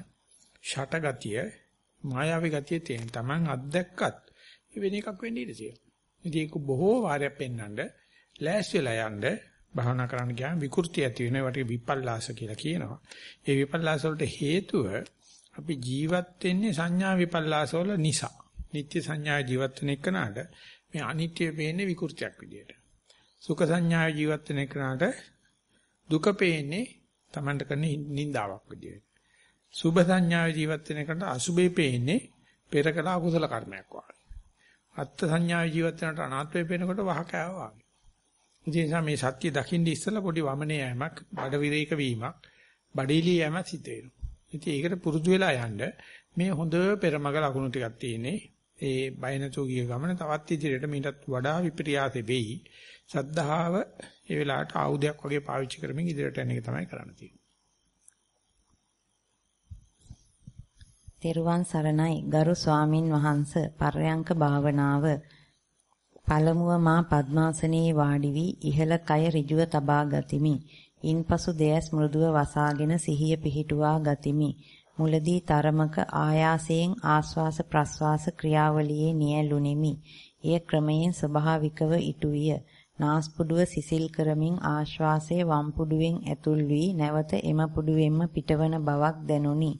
ෂටගතිය, මායාවී ගතිය තියෙන. Taman අත්දැක්කත් වෙන එකක් වෙන්න ඉඩ තියෙනවා. ඉතින් ඒක බොහෝ වාරයක් පෙන්වන්න ලෑස්ති වෙලා යන්න භාවනා කරන්න ගියාම විකෘති ඇති වෙනවා. ඒවට විපල්ලාස කියලා කියනවා. ඒ විපල්ලාස වලට හේතුව අපි ජීවත් වෙන්නේ සංඥා විපල්ලාස වල නිසා. නිත්‍ය සංඥා ජීවත් වෙන එකනට මේ අනිත්‍ය පේන්නේ විකෘතියක් විදියට. සුඛ සංඥා ජීවත් වෙන එකනට දුක පේන්නේ Tamanට කරන නින්දාවක් විදියට. සුභ සංඥා ජීවත් වෙන එකට අසුභේ පේන්නේ පෙර කළ අකුසල කර්මයක් වගේ. අත්ත් සංඥා ජීවත් වෙනට අනාත්මේ පේනකොට වහකෑවා වගේ. ඒ නිසා මේ සත්‍ය දකින්න ඉස්සලා පොඩි වමනේ යෑමක්, බඩ විරේක වීමක්, බඩේලී යෑමක් සිද්ධ වෙනවා. ඉතින් ඒකට පුරුදු වෙලා යන්න මේ හොඳ පෙරමග ලකුණු ටිකක් තියෙන්නේ. ඒ බය නැතුව ගිය ගමන තවත් ඉදිරියට මීටත් වඩා විප්‍රියාසෙ වෙයි. සද්ධාව ඒ වෙලාවට ආයුධයක් වගේ පාවිච්චි කරමින් ඉදිරියට යන එක තමයි කරන්න තියෙන්නේ. තෙරුවන් සරණයි ගරු ස්වාමින් වහන්ස පර්යංක භාවනාව පළමුව මා පద్මාසනයේ වාඩි වී ඉහළ කය ඍජුව තබා ගතිමි. ඉන්පසු දෙයස් මෘදුව වසාගෙන සිහිය පිහිටුවා ගතිමි. මුලදී තරමක ආයාසයෙන් ආස්වාස ප්‍රස්වාස ක්‍රියාවලියේ නියැලුනිමි. එය ක්‍රමයෙන් ස්වභාවිකව ඉටුවිය. නාස්පුඩුව සිසිල් කරමින් ආශ්වාසයේ වම් පුඩුවෙන් ඇතුල් වී නැවත එම පුඩුවෙන්ම පිටවන බවක් දැනුනි.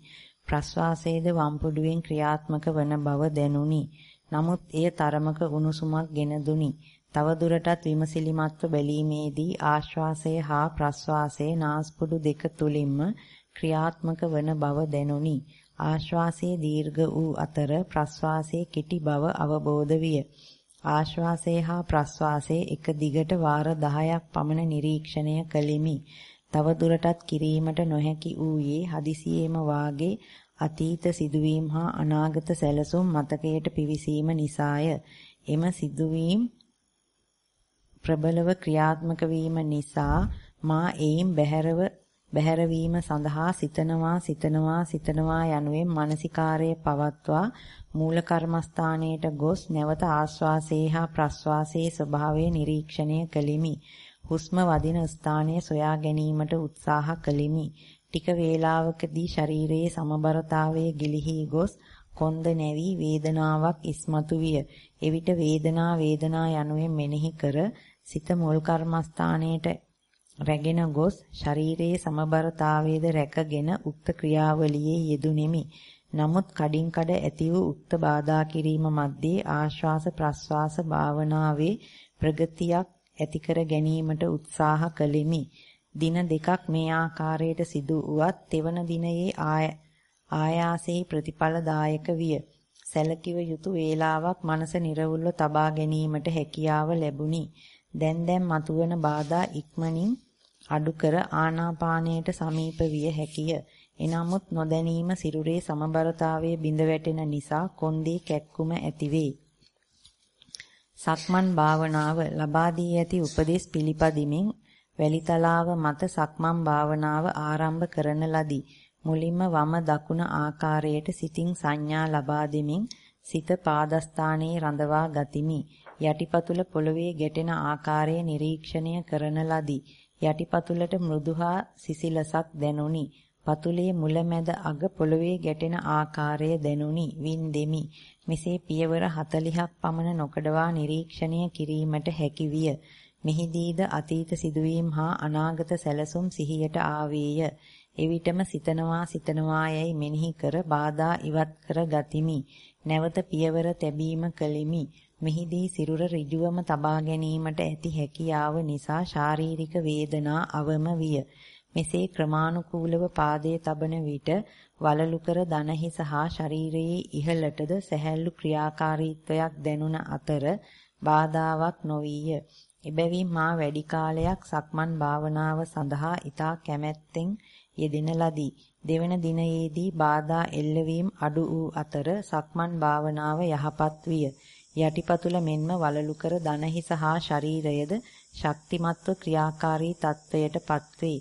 ප්‍රශ්වාසයේද වම් පුඩුවෙන් ක්‍රියාත්මක වන බව දැනුනි. නමුත් එය තරමක උණුසුමක් ගෙන දුනි. තව දුරටත් විමසිලිමත්ව බැලීමේදී ආශ්වාසය හා ප්‍රශ්වාසයේ නාස්පුඩු දෙක තුලින්ම ක්‍රියාත්මක වන බව දැනුනි. ආශ්වාසයේ දීර්ඝ වූ අතර ප්‍රශ්වාසයේ කෙටි බව අවබෝධ විය. ආශ්වාසය හා ප්‍රශ්වාසයේ එක දිගට වාර 10ක් පමණ නිරීක්ෂණය කළෙමි. තව දුරටත් කිරීමට නොහැකි වූයේ හදිසියේම වාගේ අතීත සිදුවීම් හා අනාගත සැලසුම් මතකයට පිවිසීම නිසාය. එම සිදුවීම් ප්‍රබලව ක්‍රියාත්මක වීම නිසා මා එයින් බැහැරව බැහැරවීම සඳහා සිතනවා සිතනවා සිතනවා යනුවෙන් මානසිකාරය පවත්වා මූල කර්මස්ථානයට ගොස් නැවත ආස්වාසේ හා ප්‍රස්වාසයේ ස්වභාවය නිරීක්ෂණය කළෙමි. හුස්ම වදින ස්ථානය සොයා ගැනීමට උත්සාහ කළෙමි. ටික වේලාවකදී ශරීරයේ සමබරතාවයේ ගිලිහි ගොස් කොන්ද නැවි වේදනාවක් ඉස්මතු විය. එවිට වේදනා වේදනා යනුවෙන් මෙනෙහි කර සිත මුල් කර්මස්ථානයට රැගෙන ගොස් ශරීරයේ සමබරතාවයේද රැකගෙන උක්ත ක්‍රියාවලියේ යෙදුණෙමි. නමුත් කඩින් කඩ ඇති වූ උක්ත බාධා කිරීම මැද්දේ ආශ්වාස ප්‍රශ්වාස භාවනාවේ ප්‍රගතියක් ඇති කර ගැනීමට උත්සාහ කළෙමි. දින දෙකක් මේ ආකාරයට සිදු වුවත් තෙවන දිනයේ ආයාසයේ ප්‍රතිඵලදායක විය. සැලකිව යුතු වේලාවක් මනස නිර්වුල්ව තබා ගැනීමට හැකියාව ලැබුණි. දැන් දැන් මතුවන බාධා ඉක්මනින් අඩු කර ආනාපානයට සමීප විය හැකිය. එනමුත් නොදැනීම සිරුරේ සමබරතාවයේ බිඳ වැටෙන නිසා කොන්දේ කැක්කුම ඇතිවේ. සක්මන් භාවනාව ලබා දී ඇති උපදෙස් පිළිපදිමින් වැලිතලාව මත සක්මන් භාවනාව ආරම්භ කරන ලදී. මුලින්ම වම දකුණ ආකාරයට සිතින් සංඥා ලබා දෙමින් සිත පාදස්ථානයේ රඳවා ගතිමි. යටිපතුල පොළවේ ගැටෙන ආකාරය නිරීක්ෂණය කරන ලදී. යටිපතුලට මෘදුහා සිසිලසක් දැනුනි. පතුලේ මුලැමැද අග පොළවේ ගැටෙන ආකාරය දැනුනි. වින්දෙමි. මෙසේ පියවර 40ක් පමණ නොකඩවා නිරීක්ෂණය කිරීමට හැකි විය. මෙහිදීද අතීත සිදුවීම් හා අනාගත සැලසුම් සිහියට ආවේය. එවිටම සිතනවා සිතනවා යයි මෙනෙහි කර බාධා ඉවත් කර ගතිමි. නැවත පියවර තැබීම කළෙමි. මෙහිදී සිරුර ඍජුවම තබා ගැනීමට ඇති හැකියාව නිසා ශාරීරික වේදනා අවම විය. මෙසේ ක්‍රමානුකූලව පාදයේ තබන විට වලලු කර දන හිස හා ශරීරයේ ඉහළටද සැහැල්ලු ක්‍රියාකාරීත්වයක් දැනුණ අතර බාධාවක් නොවිය. එබැවින් මා වැඩි කාලයක් සක්මන් භාවනාව සඳහා ඊතා කැමැත්තෙන් යෙදෙන ලදී. දෙවන දිනයේදී බාධා එල්ලවීම අඩු වූ අතර සක්මන් භාවනාව යහපත් විය. යටිපතුල මෙන්ම වලලු කර දනහිස හා ශරීරයද ශක්තිමත්ව ක්‍රියාකාරී තත්වයට පත්වේ.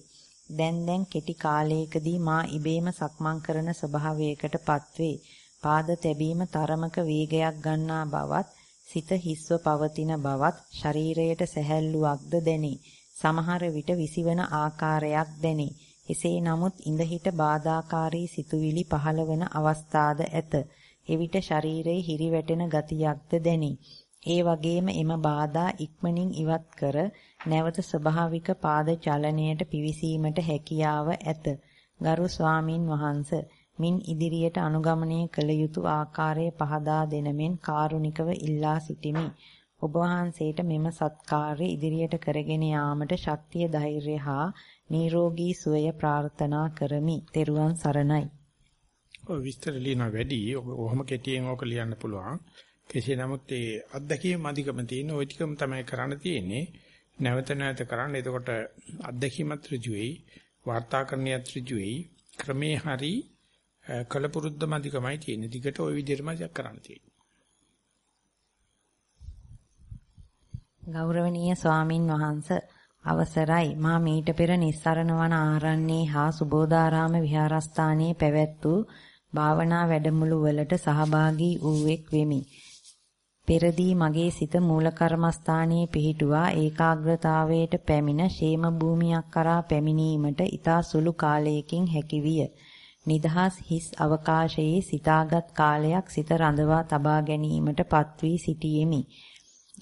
දැන් දැන් කෙටි කාලයකදී මා ඉබේම සක්මන් කරන ස්වභාවයකට පත්වේ. පාද තැබීම තරමක වේගයක් ගන්නා බවත් සිත හිස්ව පවතින බවත් ශරීරයට සැහැල්ලුවක්ද දැනේ. සමහර විට විසිවන ආකාරයක් දැනේ. එසේ නමුත් ඉඳහිට බාධාකාරී සිතුවිලි පහළවන අවස්ථාද ඇත. එවිට ශරීරයේ හිරිවැටෙන ගතියක්ද දැනේ. ඒ වගේම එම බාධා ඉක්මනින් ඉවත් කර නැවත ස්වභාවික පාද චලනයට පිවිසීමට හැකියාව ඇත. ගරු ස්වාමින් වහන්සේ මින් ඉදිරියට අනුගමනය කළ යුතු ආකාරය පහදා දෙනමෙන් කාරුණිකව ඉල්ලා සිටිමි. ඔබ වහන්සේට මෙම සත්කාර්ය ඉදිරියට කරගෙන යාමට ශක්තිය ධෛර්යය හා නිරෝගී සුවය ප්‍රාර්ථනා කරමි. ත්වන් සරණයි. ඔය විස්තර ලියන වැඩි ඔහොම කෙටියෙන් ඕක ලියන්න පුළුවන්. කෙසේ නමුත් ඒ අත්දැකීම් අධිකම තියෙන ওই ටිකම තමයි කරන්න තියෙන්නේ. නැවත නැවත කරන්න. එතකොට අත්දැකීමත් ඍජු වෙයි, වාර්තාකරණයත් ඍජු වෙයි. ක්‍රමේ හරි කලපුරුද්දම අධිකමයි තියෙන්නේ. දිගට ওই විදිහටම කරන්න තියෙන්නේ. ගෞරවනීය ස්වාමින් වහන්සේ අවසරයි මා මීට පෙර නිස්සරණ වන ආරණ්‍යේ හා සුබෝධාරාම විහාරස්ථානයේ පැවැත් වූ භාවනා වැඩමුළු වලට සහභාගී වූෙක් වෙමි. පෙරදී මගේ සිත මූල කර්මස්ථානයේ පිහිටුවා ඒකාග්‍රතාවයට පැමිණ ෂේම භූමියක් කරා පැමිණීමට ඊතා සුළු කාලයකින් හැකිවිය. නිදහස් හිස් අවකාශයේ සිතාගත් කාලයක් සිත රඳවා තබා ගැනීමට පත්වී සිටියෙමි.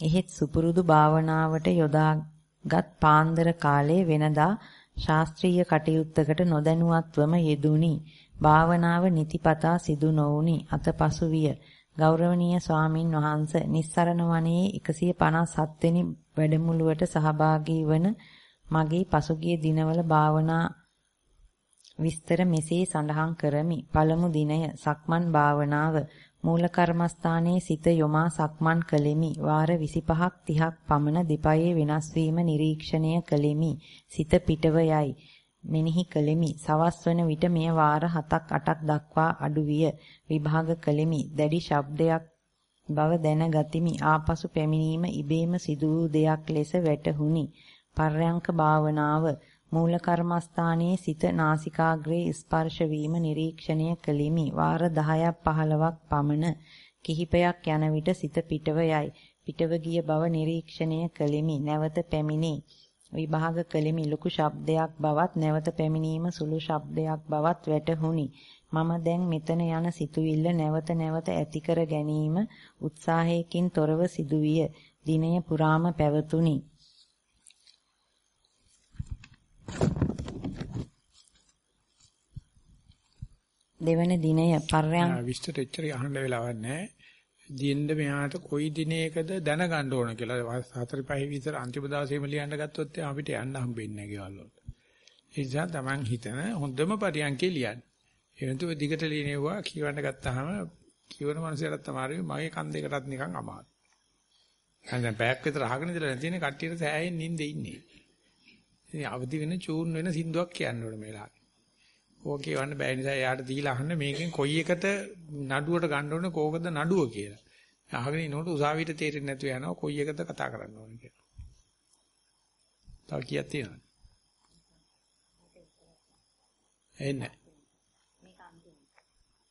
එහෙත් සුපුරුදු භාවනාවට යොදාගත් පාන්දර කාලයේ වෙනදා ශාස්ත්‍රීය කටයුත්තකට නොදැනුවත්වම යෙදුනි. භාවනාව නිතිපතා සිදු නොවුනි. අතපසු විය. ගෞරවනීය ස්වාමින් වහන්සේ නිස්සරණ වනයේ 157 වෙනි වැඩමුළුවට සහභාගී වන මගේ පසුගිය දිනවල භාවනා විස්තර මෙසේ සඳහන් කරමි. පළමු දිනය සක්මන් භාවනාව මූල කර්මස්ථානයේ සිත යොමා සක්මන් කළෙමි. වාර 25ක් 30ක් පමණ දෙපයේ වෙනස් වීම නිරීක්ෂණය කළෙමි. සිත පිටව යයි. මෙනෙහි කළෙමි. සවස් වන විට මෙය වාර 7ක් 8ක් දක්වා අඩු විය. විභාග කළෙමි. දැඩි ශබ්දයක් බව දැනගතිමි. ආපසු පැමිණීම ඉබේම සිදු වූ දෙයක් ලෙස වැටහුණි. පර්යංක භාවනාව මූල කර්මස්ථානයේ සිත නාසිකාග්‍රේ ස්පර්ශ වීම නිරීක්ෂණය කළෙමි. වාර 10ක් 15ක් පමණ කිහිපයක් යන විට සිත පිටව යයි. පිටව ගිය බව නිරීක්ෂණය කළෙමි. නැවත පැමිණේ. විභාග කළෙමි. ලොකු ශබ්දයක් බවත් නැවත පැමිණීම සුළු ශබ්දයක් බවත් වැටහුණි. මම දැන් මෙතන යන සිතුවිල්ල නැවත නැවත ඇති කර ගැනීම උත්සාහයකින් තොරව සිදුවිය. දිනය පුරාම පැවතුණි. දෙවන දිනය පර්යං විස්තර එච්චර අහන්න වෙලාවක් නැහැ. දින්ද මෙහාට කොයි දිනයකද දැනගන්න ඕන කියලා හතර පහේ විතර අන්තිම දවසේම ලියන්න ගත්තොත් අපිට යන්න හම්බෙන්නේ නැහැ ගෙවල් වලට. ඒ නිසා Taman හිතන හොඳම පරියන්කේ ලියන්න. ඒ වෙනතු දිගට ලියනවා කියවන්න ගත්තාම කියවන මනුස්සයලත් තමයි මගේ කන් දෙකටත් නිකන් අමාරුයි. දැන් පැයක් විතර අහගෙන ඉඳලා තියෙන කට්ටියට සෑහෙන් නිින්දේ ඉන්නේ. ඉතින් අවදි වෙන චූන් වෙන සින්දුවක් කියන්න ඕනේ මේ වෙලාවේ. ඕක කියවන්න බෑ නිසා එයාට දීලා අහන්න මේකෙන් කොයි එකට නඩුවට ගන්න ඕනේ කෝකද නඩුව කියලා. අහගෙන ඉනකොට උසාවියට තේරෙන්නේ නැතුව යනවා කොයි එකද කතා කරන්න ඕනේ කියලා. තව කීයක් තියෙනවද? එන්නේ.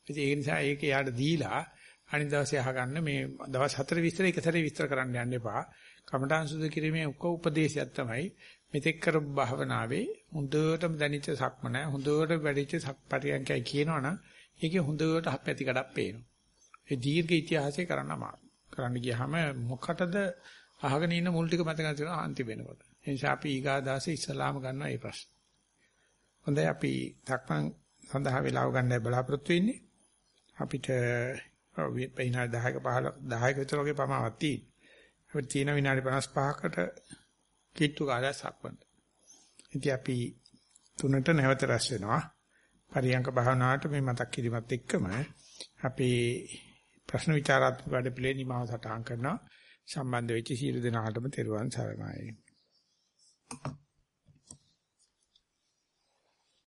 ඒ නිසා ඒක යාට දීලා අනිත් දවසේ අහගන්න මේ දවස් 4 විස්තර එක සැරේ විස්තර කරන්න යන්න එපා. කමඨාන් සුදු කිරීමේ උක උපදේශයක් තමයි මෙතෙක් කරපු භාවනාවේ හොඳටම දැනිච්ච සක්මන හොඳට වැඩිච්ච සක්පරියන්කයි කියනවනම් ඒකේ හොඳට හප්පැති කඩක් පේනවා. ඒ දීර්ඝ ඉතිහාසය කරන්න අමාරුයි. කරන්න ගියාම මොකටද අහගෙන ඉන්න මුල් ටික මතක නැතිව අන්තිම වෙනකොට. ඒ නිසා අපි ඊගාදාසේ ඉස්ලාම ගන්නවා මේ ප්‍රශ්න. හොඳයි අපි සක්මන් සඳහා වෙලාව ගන්නයි බලාපොරොත්තු වෙන්නේ. අපිට විනාඩි 10ක 15 10ක විතර වගේ පමාවක් තියෙනවා. අපිට තියෙන විනාඩි 55කට කිට්ටු කාලයක් සක්මන්. ඉතින් අපි තුනට නැවත රැස් වෙනවා. පරියංක භාවනාවට මේ මතක් කිරීමත් එක්කම අපේ ප්‍රශ්න විචාරාත්මක වැඩ පිළිවෙල නිමාව සටහන් කරනවා. සම්බන්ධ වෙච්ච සියලු දෙනාටම තෙරුවන් සරණයි.